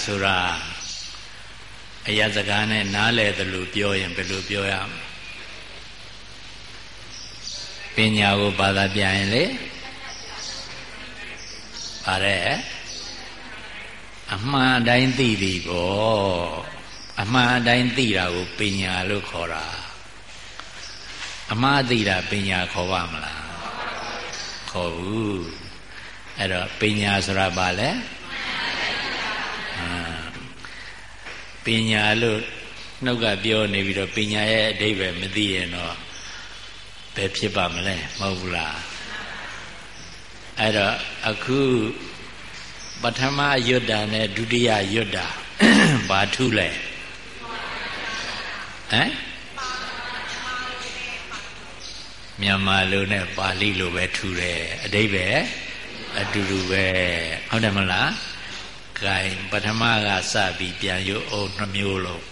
ဆိုတာအရာစကားနဲ့နားလည်တယ်လို့ပြောရင်ဘယ်လိုပြောရမလဲပညာကိုဘာသာပြန်ရင်လေပါတယ်အမှန်တိုင်းသိသည်ပေါ့အမှန်တိုင်းသိတာကိုပညာလို့ခေါ်တာအမှားသိတာပညာခေါ်ပါမလားခေါ်ဘူးအဲ့တော့ပညာဆိုတာဘာလဲ ညာလို့နှုတ်ကပြောနေပြီးတော့ပညာရဲ့အဓိပ္ပာယ်မသိရင်တော့ဘယ်ဖြစ်ပါမလဲမဟုတ်ဘူးလားအဲ့တော့အခုပထမယွတ်တာနဲ့ဒုတိယယွတ်တာဘာထုလဲဟမ်မြန်မာလိုနဲ့ပါဠိလိုပဲထူတယ်အတိပဲအတူတူပဲဟုတ်တယ်မလား gain ပထမကစပြီးပြန်ရုပ်အောင်နှမျိုးလုံး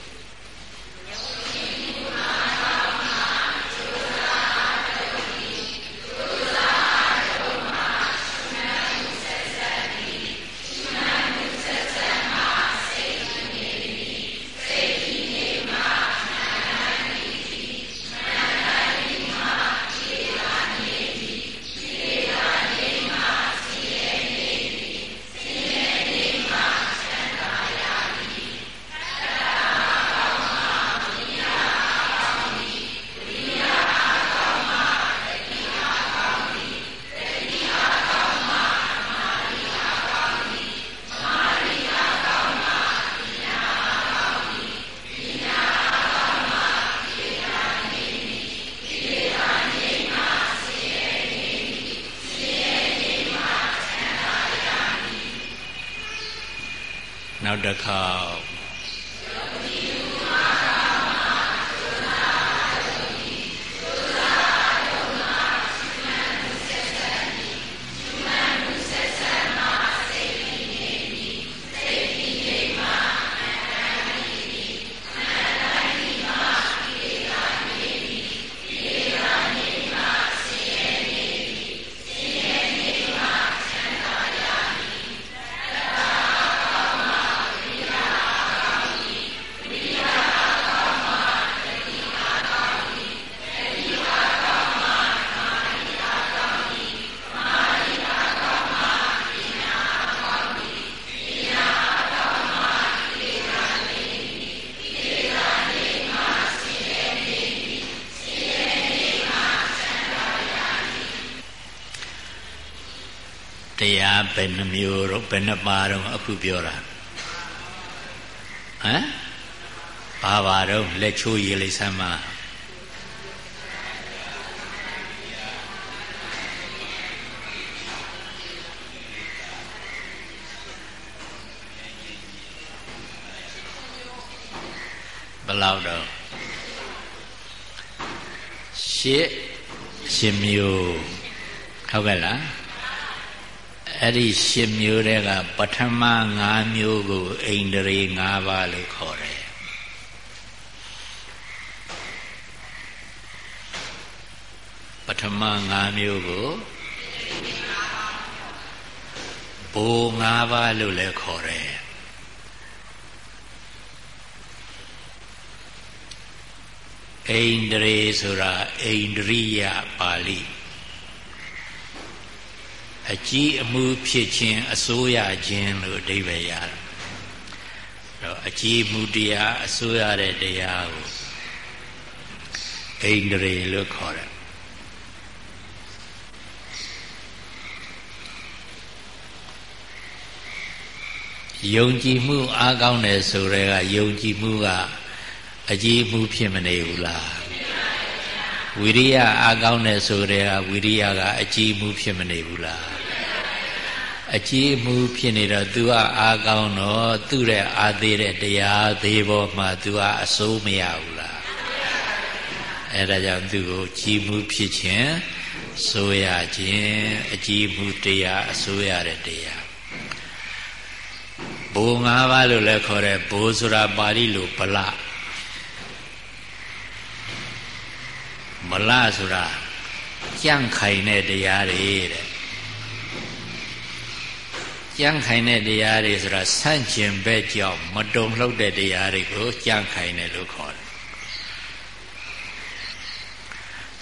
ယ်နှမျိုးတော့ဘယ်နှပါတော့အခုပြောတာဟမ်ဘာပါတော့လက်ချိုးရည်လေးဆမ်းမဘလောက်တော့ရှစ်ရှင်မျိုးဟုတ်ကဲ့လား အဲ့ဒီ၈မျိုးတည်းကပထမ၅မျိုးကိုအိန္ဒြေ၅ပါးလို့ခေါ်တယ်ပထမ၅မျိုးကိုဘိုး၅ပါးလို့လည်းခေါ်တယ်အိန္ဒြေဆိုတာအိန္ဒြိယပါဠိ အကြီးအမှုဖြစ်ခြင်းအစိုးရခြင်းလို့အဓိပ္ပာယ်ရတယ်။တော့အကြီးမှုတရားအစိုးရတဲ့တရားကိုအိန္ဒြေလို့ခေါ်တယ်ယုံကြည်မှုအားကောင်းတယ်ဆိုတဲ့ကယုံကြည်မှုကအကြီးမှုဖြစ်မနေဘူးလားဝိရိယအားကောင်းတယ်ဆိုတဲ့ကဝိရိယကအကြီးမှုဖြစ်မနေဘူးလား အကြီးမှုဖြစ်နေတော့ तू ကအားကောင်းတော့သူ့ရဲ့အားသေးတဲ့တရားသေးပေါ်မှာ तू ကအစိုးမရဘူးလားအဲဒါကြောင့်သူ့ကိုကြီးမှုဖြစ်ခြင်းဆိုရခြင်းအကြီးမှုတရားအစိုးရတဲ့တရားဘိုး၅ပါးလို့လည်းခေါ်တယ်ဘိုးဆိုတာပါဠိလိုဗလမလဆိုတာကြန့်ခိုင်တဲ့တရားတွေတဲ့ ကြံ့ခိုင်တဲ့တရားတွေဆိုတာဆန့်ကျင်ဘက်ကြောင့်မတုံ့လှုပ်တဲ့တရားတွေကိုကြံ့ခိုင်တယ်လို့ခေါ်တယ်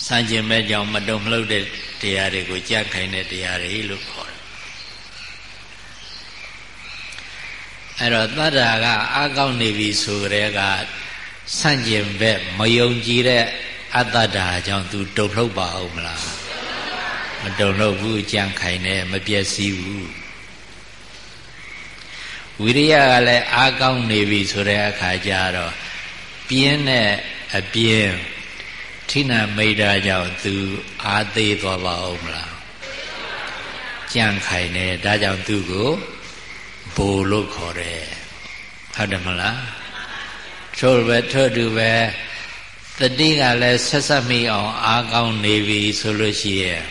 ဆန့်ကျင်ဘက်ကြောင့်မတုံ့လှုပ်တဲ့တရားတွေကိုကြံ့ခိုင်တဲ့တရားတွေလို့ခေါ်တယ်အဲ့တော့တတ္တာကအကောက်နေပြီဆိုကြတဲ့ကဆန့်ကျင်ဘက်မယုံကြည်တဲ့အတ္တဓာကြောင့်သူတုံ့လှုပ်ပါအောင်မလားမတုံ့လှုပ်ဘူးကြံ့ခိုင်တယ်မပြည့်စည်ဘူး ဝိရိယကလည်းအားကောင်းနေပြီဆိုတဲ့အခါကျတော့ပြင်းတဲ့အပြင်းထိနာမိတ်တာကြောင့်သူအားသေးသွားပါဦးမလားကြံ့ခိုင်တယ်ဒါကြောင့်သူကိုဘိုလ်လို့ခေါ်တယ်ဟုတ်တယ်မလားထို့ပဲထို့တူပဲတတိကလည်းဆက်ဆက်မိအောင်အားကောင်းနေပြီဆိုလို့ရှိရဲ့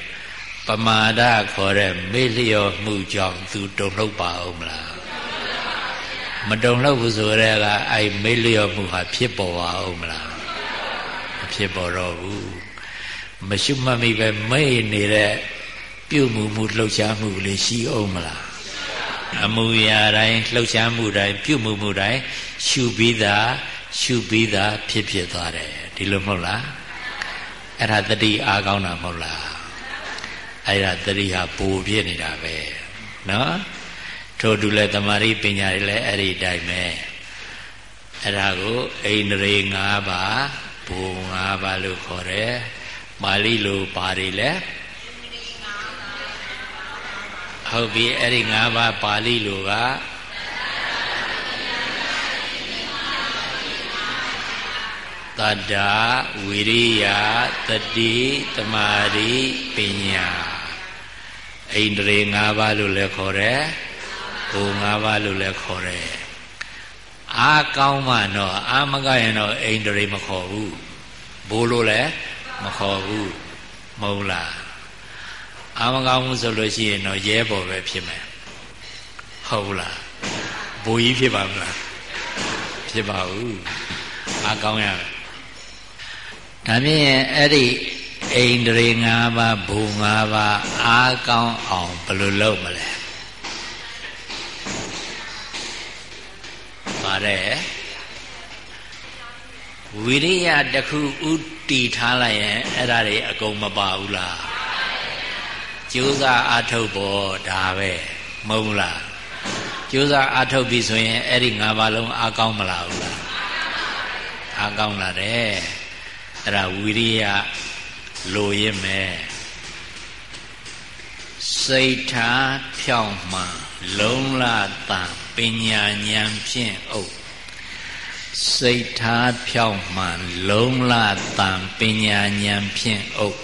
ပမာဒခေါ်တဲ့မေ့လျော်မှုကြောင့်သူတုံ့လှုပ်ပါဦးမလား မတုံ့လှုပ်ဘူးဆိုရဲကအဲ့မေ့လျော်မှုဟာဖြစ်ပေါ်ပါဦးမလားမဖြစ်ပေါ်တော့ဘူးမရှုမှတ်မိပဲမေ့နေတဲ့ပြုမှုမှုလှုပ်ရှားမှုလေးရှိအောင်မလားအမှုရာတိုင်းလှုပ်ရှားမှုတိုင်းပြုမှုမှုတိုင်းရှုပြီးသားရှုပြီးသားဖြစ်ဖြစ်သွားတယ်ဒီလိုမဟုတ်လားအဲ့ဒါတတိအားကောင်းတာမဟုတ်လားအဲ့ဒါတတိဟာပူဖြစ်နေတာပဲနော် ထို့တူလဲတမာရိပညာတွေလည်းအဲ့ဒီတိုင်းပဲအဲ့ဒါကိုအိန္ဒြေ၅ပါးဘူ၅ပါးလို့ခေါ်တယ်ပါဠိလိုပါတွေလဲဟုတ်ပြီအဲ့ဒီ၅ပါးပါဠိလိုကတတ္တာဝိရိယတတိတမာရိပညာအိန္ဒြေ၅ပါးလို့လည်းခေါ်တယ် ဘုံ၅ပါးလို့လည်းခေါ်တယ်အားကောင်းမှတော့အာမကရင်တော့အိန္ဒြေမခေါ်ဘူးဘိုးလို့လည်းမခေါ်ဘူးမဟုတ်လားအာမကောင်းမှုဆိုလို့ရှိရင်တော့ရဲဘော်ပဲဖြစ်မယ်ဟုတ်လားဘိုးကြီးဖြစ်ပါမလားဖြစ်ပါဘူးအားကောင်းရမယ်ဒါဖြင့်အဲ့ဒီအိန္ဒြေ၅ပါးဘူ၅ပါးအားကောင်းအောင်ဘယ်လိုလုပ်မလဲ ပါတယ်ဝိရိယတစ်ခုဥတီထားလိုက်ရင်အဲ့ဒါတွေအကုန်မပါဘူးလားကြိုးစားအထုတ်ဖို့ဒါပဲမဟုတ်လားကြိုးစားအထုတ်ပြီဆိုရင်အဲ့ဒီ၅ပါးလုံးအကောင်းမလားဘူးလားအကောင်းလာတယ်အဲ့ဒါဝိရိယလိုရင်းမယ်စိတ်ထားဖြောင့်မှန်လုံးလတန် ပညာဉာဏ်ဖြင့်အုပ်စိတ်ထားဖြောင့်မှန်လုံးလတန်ပညာဉာဏ်ဖြင့်အုပ်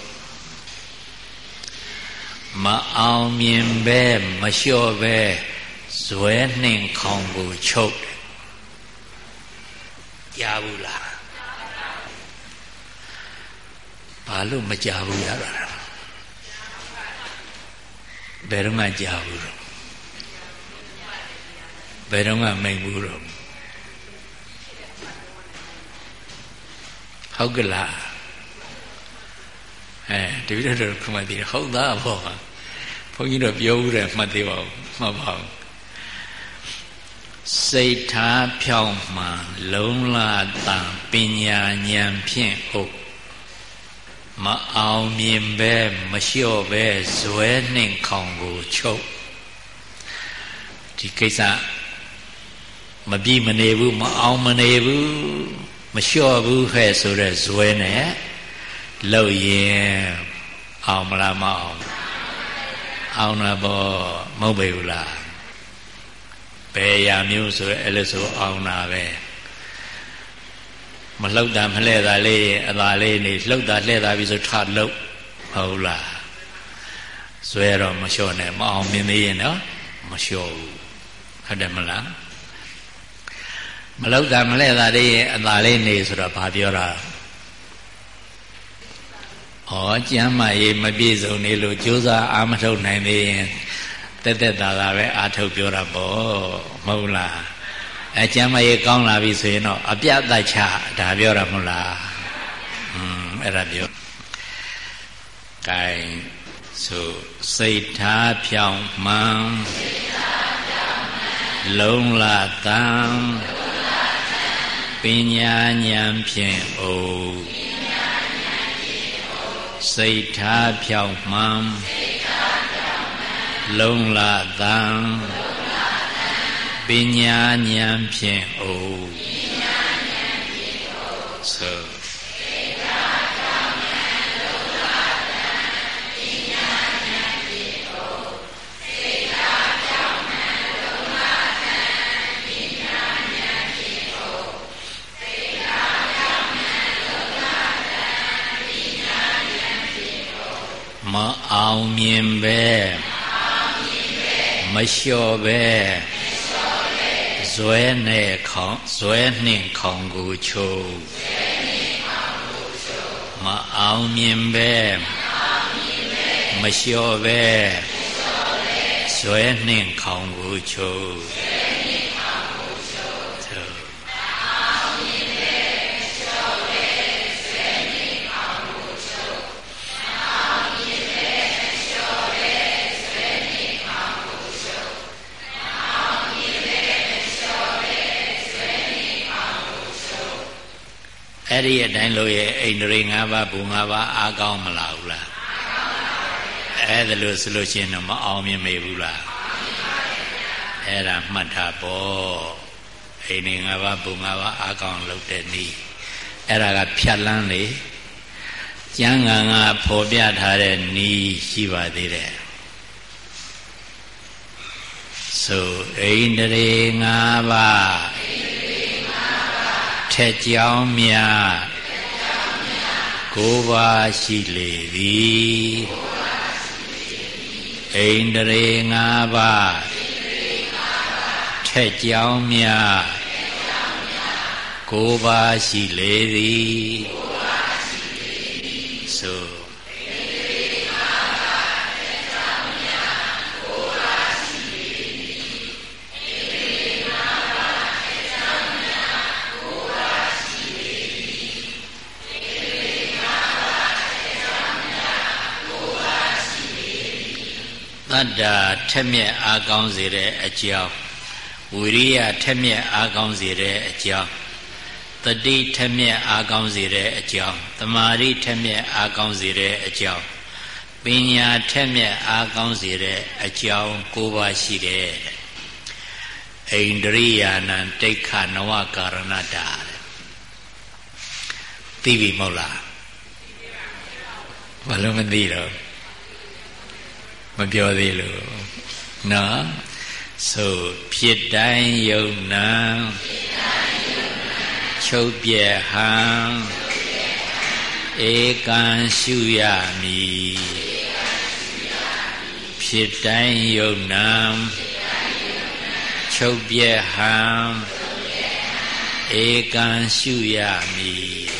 မအောင်မြင်ပဲမလျှော့ပဲဇွဲနှင်ခေါင်ကိုချုပ်တယ်ကြားဘူးလားဘာလို့မကြားဘူးရတာဘယ်တော့မှကြားဘူးတော့ ဘယ်တော့မှမိန်ဘူးတော့ဟုတ်ကလားအဲတပည့်တော်ခမတည်ဟုတ်သားပေါ့ဘုန်းကြီးတို့ပြောဦးတယ်မှတ်သေးပါဦးမှတ်ပါဦးစိတ်ထားဖြောင့်မှန်လုံးလာတန်ပညာဉာဏ်ဖြင့်ဟုတ်မအောင်မြင်ပဲမလျှော့ပဲဇွဲနှင့်ခေါင်ကိုချုပ်ဒီကိစ္စ မပြီးမနေဘူးမအောင်မနေဘူးမလျှော့ဘူးဖဲ့ဆိုတဲ့ဇွဲနဲ့လှုပ်ရင်အောင်မလားမအောင်အောင်တာပေါ့မဟုတ်ပေဘူးလားဘယ်ရာမျိုးဆိုရဲအဲ့လိုဆိုအောင်တာပဲမလှုပ်တာမလှဲ့တာလေးအသာလေးနေလှုပ်တာလှဲ့တာပြီဆိုထလှုပ်ဟုတ်လားဇွဲတော့မလျှော့နဲ့မအောင်မြင်သေးရင်နော်မလျှော့ဘူးဟုတ်တယ်မလား မလှုပ်တာမလှဲ့တာလေးအသာလေးနေဆိုတော့ဘာပြောတာဩကျမ်းမာရေးမပြည့်စုံနေလို့ကြိုးစားအားမထုတ်နိုင်သေးရင်တက်တက်တာတာပဲအားထုတ်ပြောတာပေါ့မဟုတ်လားအဲကျမ်းမာရေးကောင်းလာပြီဆိုရင်တော့အပြတ်တချဒါပြောတာမဟုတ်လားอืมအဲ့ဒါပြော gain ဆိုစိတ်ထားဖြောင်းမှန်စိတ်ထားလုံလတံ ပညာဉာဏ်ဖြင့်အိုစိတ်ထားဖြောင့်မှန်လုံလတံပညာဉာဏ်ဖြင့်အိုဆို မအောင်မြင်ပဲမလျှော်ပဲဇွဲနဲ့ခေါင်ဇွဲနှင့်ခေါင်ကိုချိုးမအောင်မြင်ပဲမလျှော်ပဲဇွဲနှင့်ခေါင်ကိုချိုး အဲ့ဒီအတိုင်းလို့ရဲ့အိန္ဒြေ၅ပါးဘူ၅ပါးအားကောင်းမလားဘူးလားအဲ့ဒါလို့ဆိုလို့ရှိရင်တော့မအောင်မြင်မေဘူးလားအဲ့ဒါမှတ်ထားပေါ့အိန္ဒြေ၅ပါးဘူ၅ပါးအားကောင်းလုပ်တဲ့နည်းအဲ့ဒါကဖြတ်လန်းလေကျမ်းဂန်ကဖော်ပြထားတဲ့နီးရှိပါသေးတယ်ဆိုအိန္ဒြေ၅ပါး ထက်ကြောင်းများကိုးပါးရှိလေသည်အိန္ဒြေ၅ပါးထက်ကြောင်းများကိုးပါးရှိလေသည်ဆို တတ္တာထက်မြက်အားကောင်းစေတဲ့အကြောင်းဝိရိယထက်မြက်အားကောင်းစေတဲ့အကြောင်းတတိထက်မြက်အားကောင်းစေတဲ့အကြောင်းတမာရိထက်မြက်အားကောင်းစေတဲ့အကြောင်းပညာထက်မြက်အားကောင်းစေတဲ့အကြောင်း၉ပါးရှိတယ်အိန္ဒြိယာဏတိဋ္ဌနဝကာရဏတာသိပြီမဟုတ်လားဘာလို့မသိတော့ မပြောသေးလို့နော်ဆိုဖြစ်တိုင်းယုံနာချုပ်ပြဲဟံဧကံရှုရမည်ဖြစ်တိုင်းယုံနာချုပ်ပြဲဟံဧကံရှုရမည်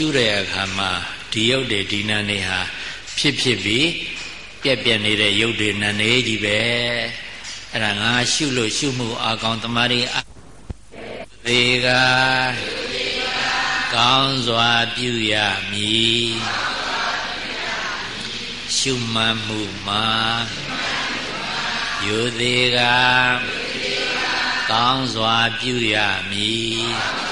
ရှုတဲ့အခါမှာဒီရုပ်တွေဒီနာနေဟာဖြစ်ဖြစ်ပြီးပြက်ပြက်နေတဲ့ရုပ်တွေနာနေကြီးပဲအဲ့ဒါငါရှုလို့ရှုမှုအကောင်တမာရီသေကကောင်းစွာပြုရမည်ရှုမှတ်မှုမှာယူသေးကကောင်းစွာပြုရမည်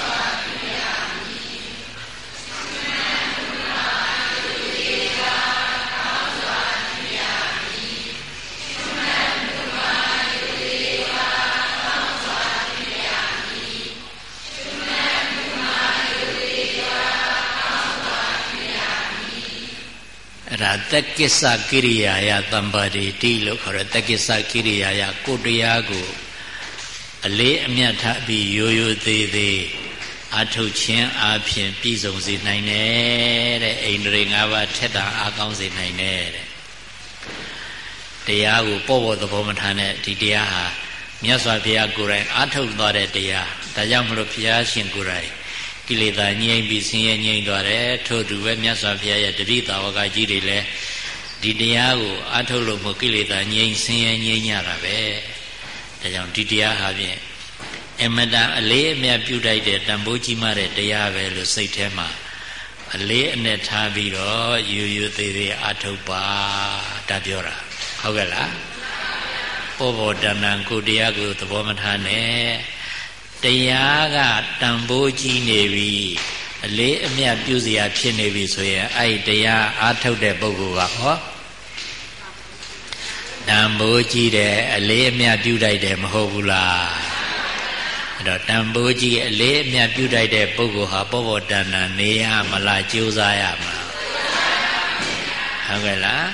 အဲ့ဒါတက္ကိစ္စကိရိယာယတမ္ပါတိတိလို့ခေါ်တဲ့တက္ကိစ္စကိရိယာယကိုတရားကိုအလေးအမြတ်ထားပြီးရိုးရိုးသေးသေးအထုတ်ခြင်းအပြင်ပြည်စုံစေနိုင်တယ်တဲ့အိန္ဒြေ၅ပါးထက်တာအကောင်းစေနိုင်တယ်တဲ့တရားကိုပေါ့ပေါ့သဘောမထားနဲ့ဒီတရားဟာမြတ်စွာဘုရားကိုယ်တိုင်အထုတ်သွားတဲ့တရားဒါကြောင့်မလို့ဘုရားရှင်ကိုယ်တိုင် ကိလေသာငြိမ့်ပြီးဆင်းရဲငြိမ့်သွားတယ်ထို့သူပဲမြတ်စွာဘုရားရဲ့တတိတာဝကကြီးတွေလည်းဒီတရားကိုအထုတ်လို့မို့ကိလေသာငြိမ်းဆင်းရဲငြိမ်းကြတာပဲဒါကြောင့်ဒီတရားဟာဖြင့်အမတန်အလေးအမြတ်ပြုတိုက်တဲ့တန်ဖိုးကြီးမားတဲ့တရားပဲလို့စိတ်ထဲမှာအလေးအနက်ထားပြီးတော့ယူယူသေးသေးအထုတ်ပါဒါပြောတာဟုတ်ကဲ့လားပေါ်ပေါ်တန်တန်ကိုတရားကိုသဘောမထားနဲ့ တရားကတန်ဖိုးကြီးနေပြီအလေးအမြတ်ပြုစရာဖြစ်နေပြီဆိုရင်အဲ့ဒီတရားအာထုတ်တဲ့ပုဂ္ဂိုလ်ကဟောတန်ဖိုးကြီးတယ်အလေးအမြတ်ပြုတိုက်တယ်မဟုတ်ဘူးလားအဲ့တော့တန်ဖိုးကြီးအလေးအမြတ်ပြုတိုက်တဲ့ပုဂ္ဂိုလ်ဟာပေါ်ပေါ်တန်တန်နေရမလားကြိုးစားရမလားဟုတ်ကဲ့လား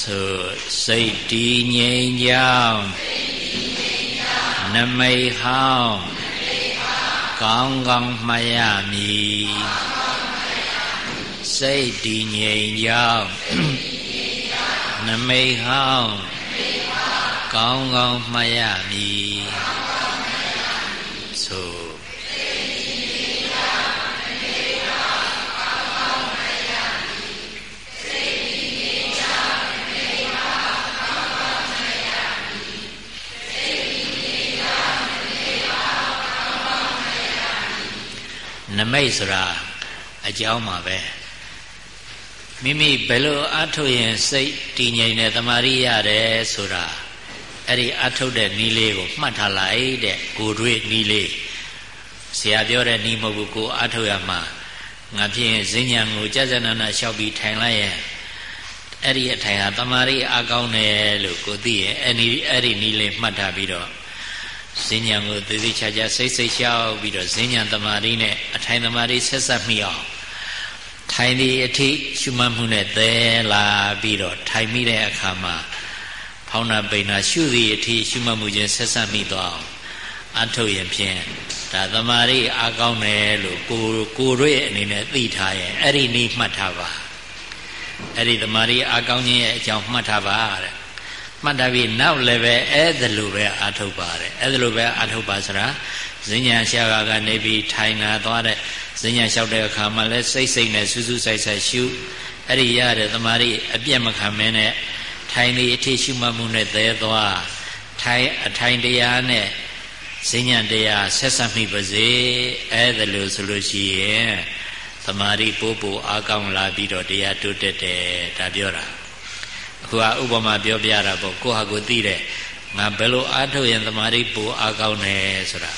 ဆိုစိတ်တည်ငြိမ်ကြောင်း နမိတ်ဟောင်းကောင်းကောင်းမှတ်ရမည်စိတ်တည်ငြိမ်ကြောင်းနမိတ်ဟောင်းကောင်းကောင်းမှတ်ရမည် နမိတ်ဆိုတာအကြောင်းပါပဲမိမိဘယ်လိုအထုတ်ရင်စိတ်တည်ငြိမ်တဲ့တမာရိရတယ်ဆိုတာအဲ့ဒီအထုတ်တဲ့နီးလေးကိုမှတ်ထားလိုက်တဲ့ကိုတွေ့နီးလေးဆရာပြောတဲ့နီးမဟုတ်ဘူးကိုအထုတ်ရမှာငါဖြစ်ရင်ဈဉ္ဉံကိုကြာကြာနာနာလျှောက်ပြီးထိုင်လိုက်ရင်အဲ့ဒီအထိုင်ဟာတမာရိအကောင်းတယ်လို့ကိုသိရင်အဲ့ဒီအဲ့ဒီနီးလေးမှတ်ထားပြီးတော့ ဇဉ္ညာကိုသေသေးချာချာစိတ်စိတ်ရှောက်ပြီးတော့ဇဉ္ညာတမာရီနဲ့အထိုင်တမာရီဆက်ဆက်မိအောင်ထိုင်ဒီအထိရှုမှတ်မှုနဲ့သဲလာပြီးတော့ထိုင်မိတဲ့အခါမှာဖောင်းနာပိန်နာရှုသည်အထိရှုမှတ်မှုချင်းဆက်ဆက်မိသွားအောင်အထုတ်ရင်ဖြင့်ဒါတမာရီအကောင်းတယ်လို့ကိုကိုရွေ့အနေနဲ့သိထားရင်အဲ့ဒီနေ့မှတ်ထားပါအဲ့ဒီတမာရီအကောင်းခြင်းရဲ့အကြောင်းမှတ်ထားပါတဲ့ မှတ်တာပြီးနောက်လည်းပဲအဲ့ဒါလိုပဲအာထုတ်ပါတယ်အဲ့ဒါလိုပဲအာထုတ်ပါဆိုတာဇဉ္ညာရှာကကနေပြီးထိုင်လာသွားတဲ့ဇဉ္ညာလျှောက်တဲ့အခါမှာလဲစိတ်စိတ်နဲ့စူးစူးဆိုင်ဆိုင်ရှုအဲ့ဒီရတဲ့တမာရီအပြတ်မခံမင်းနဲ့ထိုင်နေအထိရှုမှတ်မှုနဲ့သဲသွားထိုင်အထိုင်တရားနဲ့ဇဉ္ညာတရားဆက်ဆက်မိပါစေအဲ့ဒါလိုဆိုလို့ရှိရင်တမာရီပိုးပိုးအားကောင်းလာပြီးတော့တရားတိုးတက်တယ်ဒါပြောတာ အခုကဥပမာပြောပြတာပေါ့ကိုဟာကိုသိတယ်ငါဘယ်လိုအားထုတ်ရင်သမာဓိပူအားကောင်းတယ်ဆိုတာ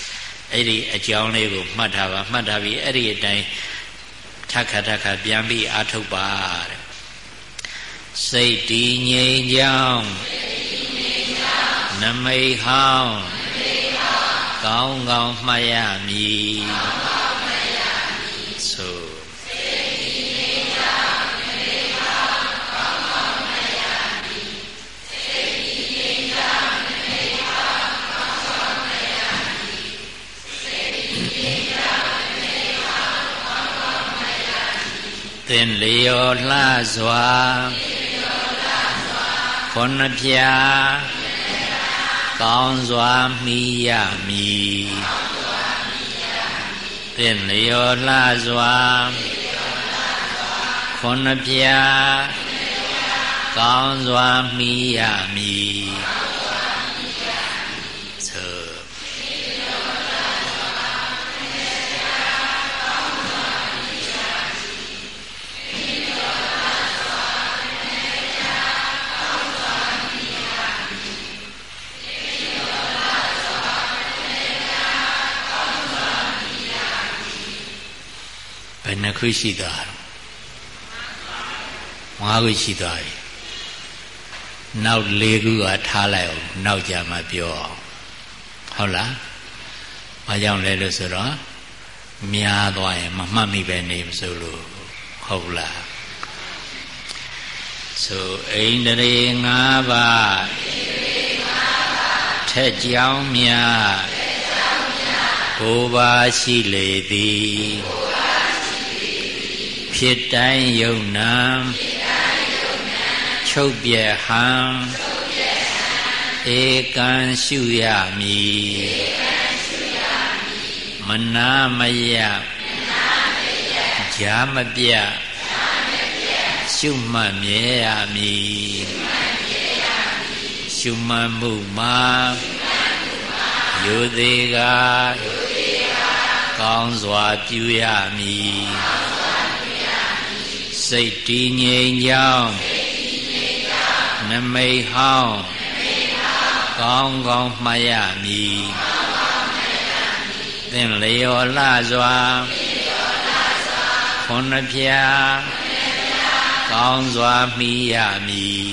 အဲ့ဒီအကြောင်းလေးကိုမှတ်ထားပါမှတ်ထားပြီးအဲ့ဒီအတိုင်းထခါထခါပြန်ပြီးအားထုတ်ပါတဲ့စိတ်တည်ငြိမ်ကြောင်းနမိတ်ဟောင်းကောင်းကောင်းမှတ်ရမည် သင်လျော်လှစွာခုနှစ်ပြာကောင်းစွာမိရမည်သင်လျော်လှစွာခုနှစ်ပြာကောင်းစွာမိရမည် နှခုရှိသွားငါးခုရှိသွားပြီနောက်၄ခုကထားလိုက်အောင်နောက်ကြမှာပြောအောင်ဟုတ်လားဘာကြောင့်လဲလို့ဆိုတော့များသွားရင်မမှတ်မိပဲနေမစို့လို့ဟုတ်လားဆိုအိန္ဒြေ၅ပါးထက်ကြောင်းများဘိုးပါရှိလေသည် ဖြစ်တိုင်းယုံနာချုပ်ပြဲဟံဧကံရှုရမည်မနာမယဂျာမပြစရှုမှတ်မြဲရမည်ရှုမှတ်မှုမှာယုသေးကကောင်းစွာပြုရမည် စိတ်တည်ငြိမ်ကြောင်းနမိတ်ဟောင်းကောင်းကောင်းမှတ်ရမည်သင်လျော်လှစွာခွန်နှပြကောင်းစွာမိရမည်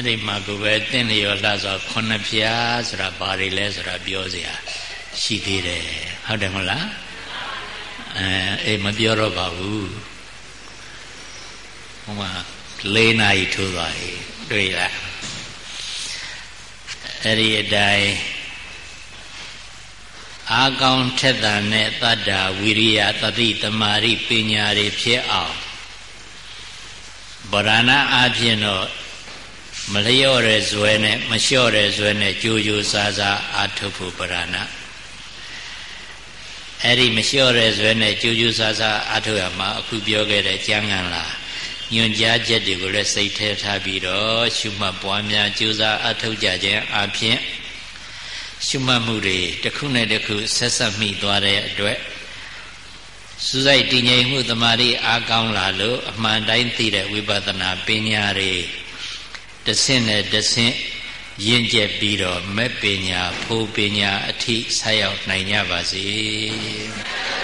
အဲ့ဒီမှာကိုပဲတင့်လျော်လှစွာခုနှစ်ဖြာဆိုတာဘာတွေလဲဆိုတာပြောစရာရှိသေးတယ်ဟုတ်တယ်မဟုတ်လားအဲအေးမပြောတော့ပါဘူးဟိုမှာ၄နာရီထိုးသွားပြီတွေ့လားအဲ့ဒီအတိုင်းအာကောင်းထက်သန်တဲ့တတ္တာဝိရိယတတိတမာရိပညာတွေဖြစ်အောင်ဗရဏအဖြစ်တော့ မလျော့တဲ့ဇွဲနဲ့မလျှော့တဲ့ဇွဲနဲ့ကြိုးကြိုးစားစားအာထုတ်ဖို့ပရဏအဲ့ဒီမလျှော့တဲ့ဇွဲနဲ့ကြိုးကြိုးစားစားအာထုတ်ရမှာအခုပြောခဲ့တဲ့ကျမ်းဂန်လားညွန်ကြားချက်တွေကိုလည်းစိတ်ထဲထားပြီးတော့ရှုမှတ်ပွားများကြိုးစားအထောက်ကြခြင်းအပြင်ရှုမှတ်မှုတွေတစ်ခုနဲ့တစ်ခုဆက်ဆက်မိသွားတဲ့အတွက်စူးစိုက်တည်ငြိမ်မှုတမာရီအားကောင်းလာလို့အမှန်တိုင်းသိတဲ့ဝိပဿနာပညာတွေ တဆင့်နဲ့တဆင့်ရင့်ကျက်ပြီးတော့မဲ့ပညာဖိုးပညာအထိဆက်ရောက်နိုင်ကြပါစေ။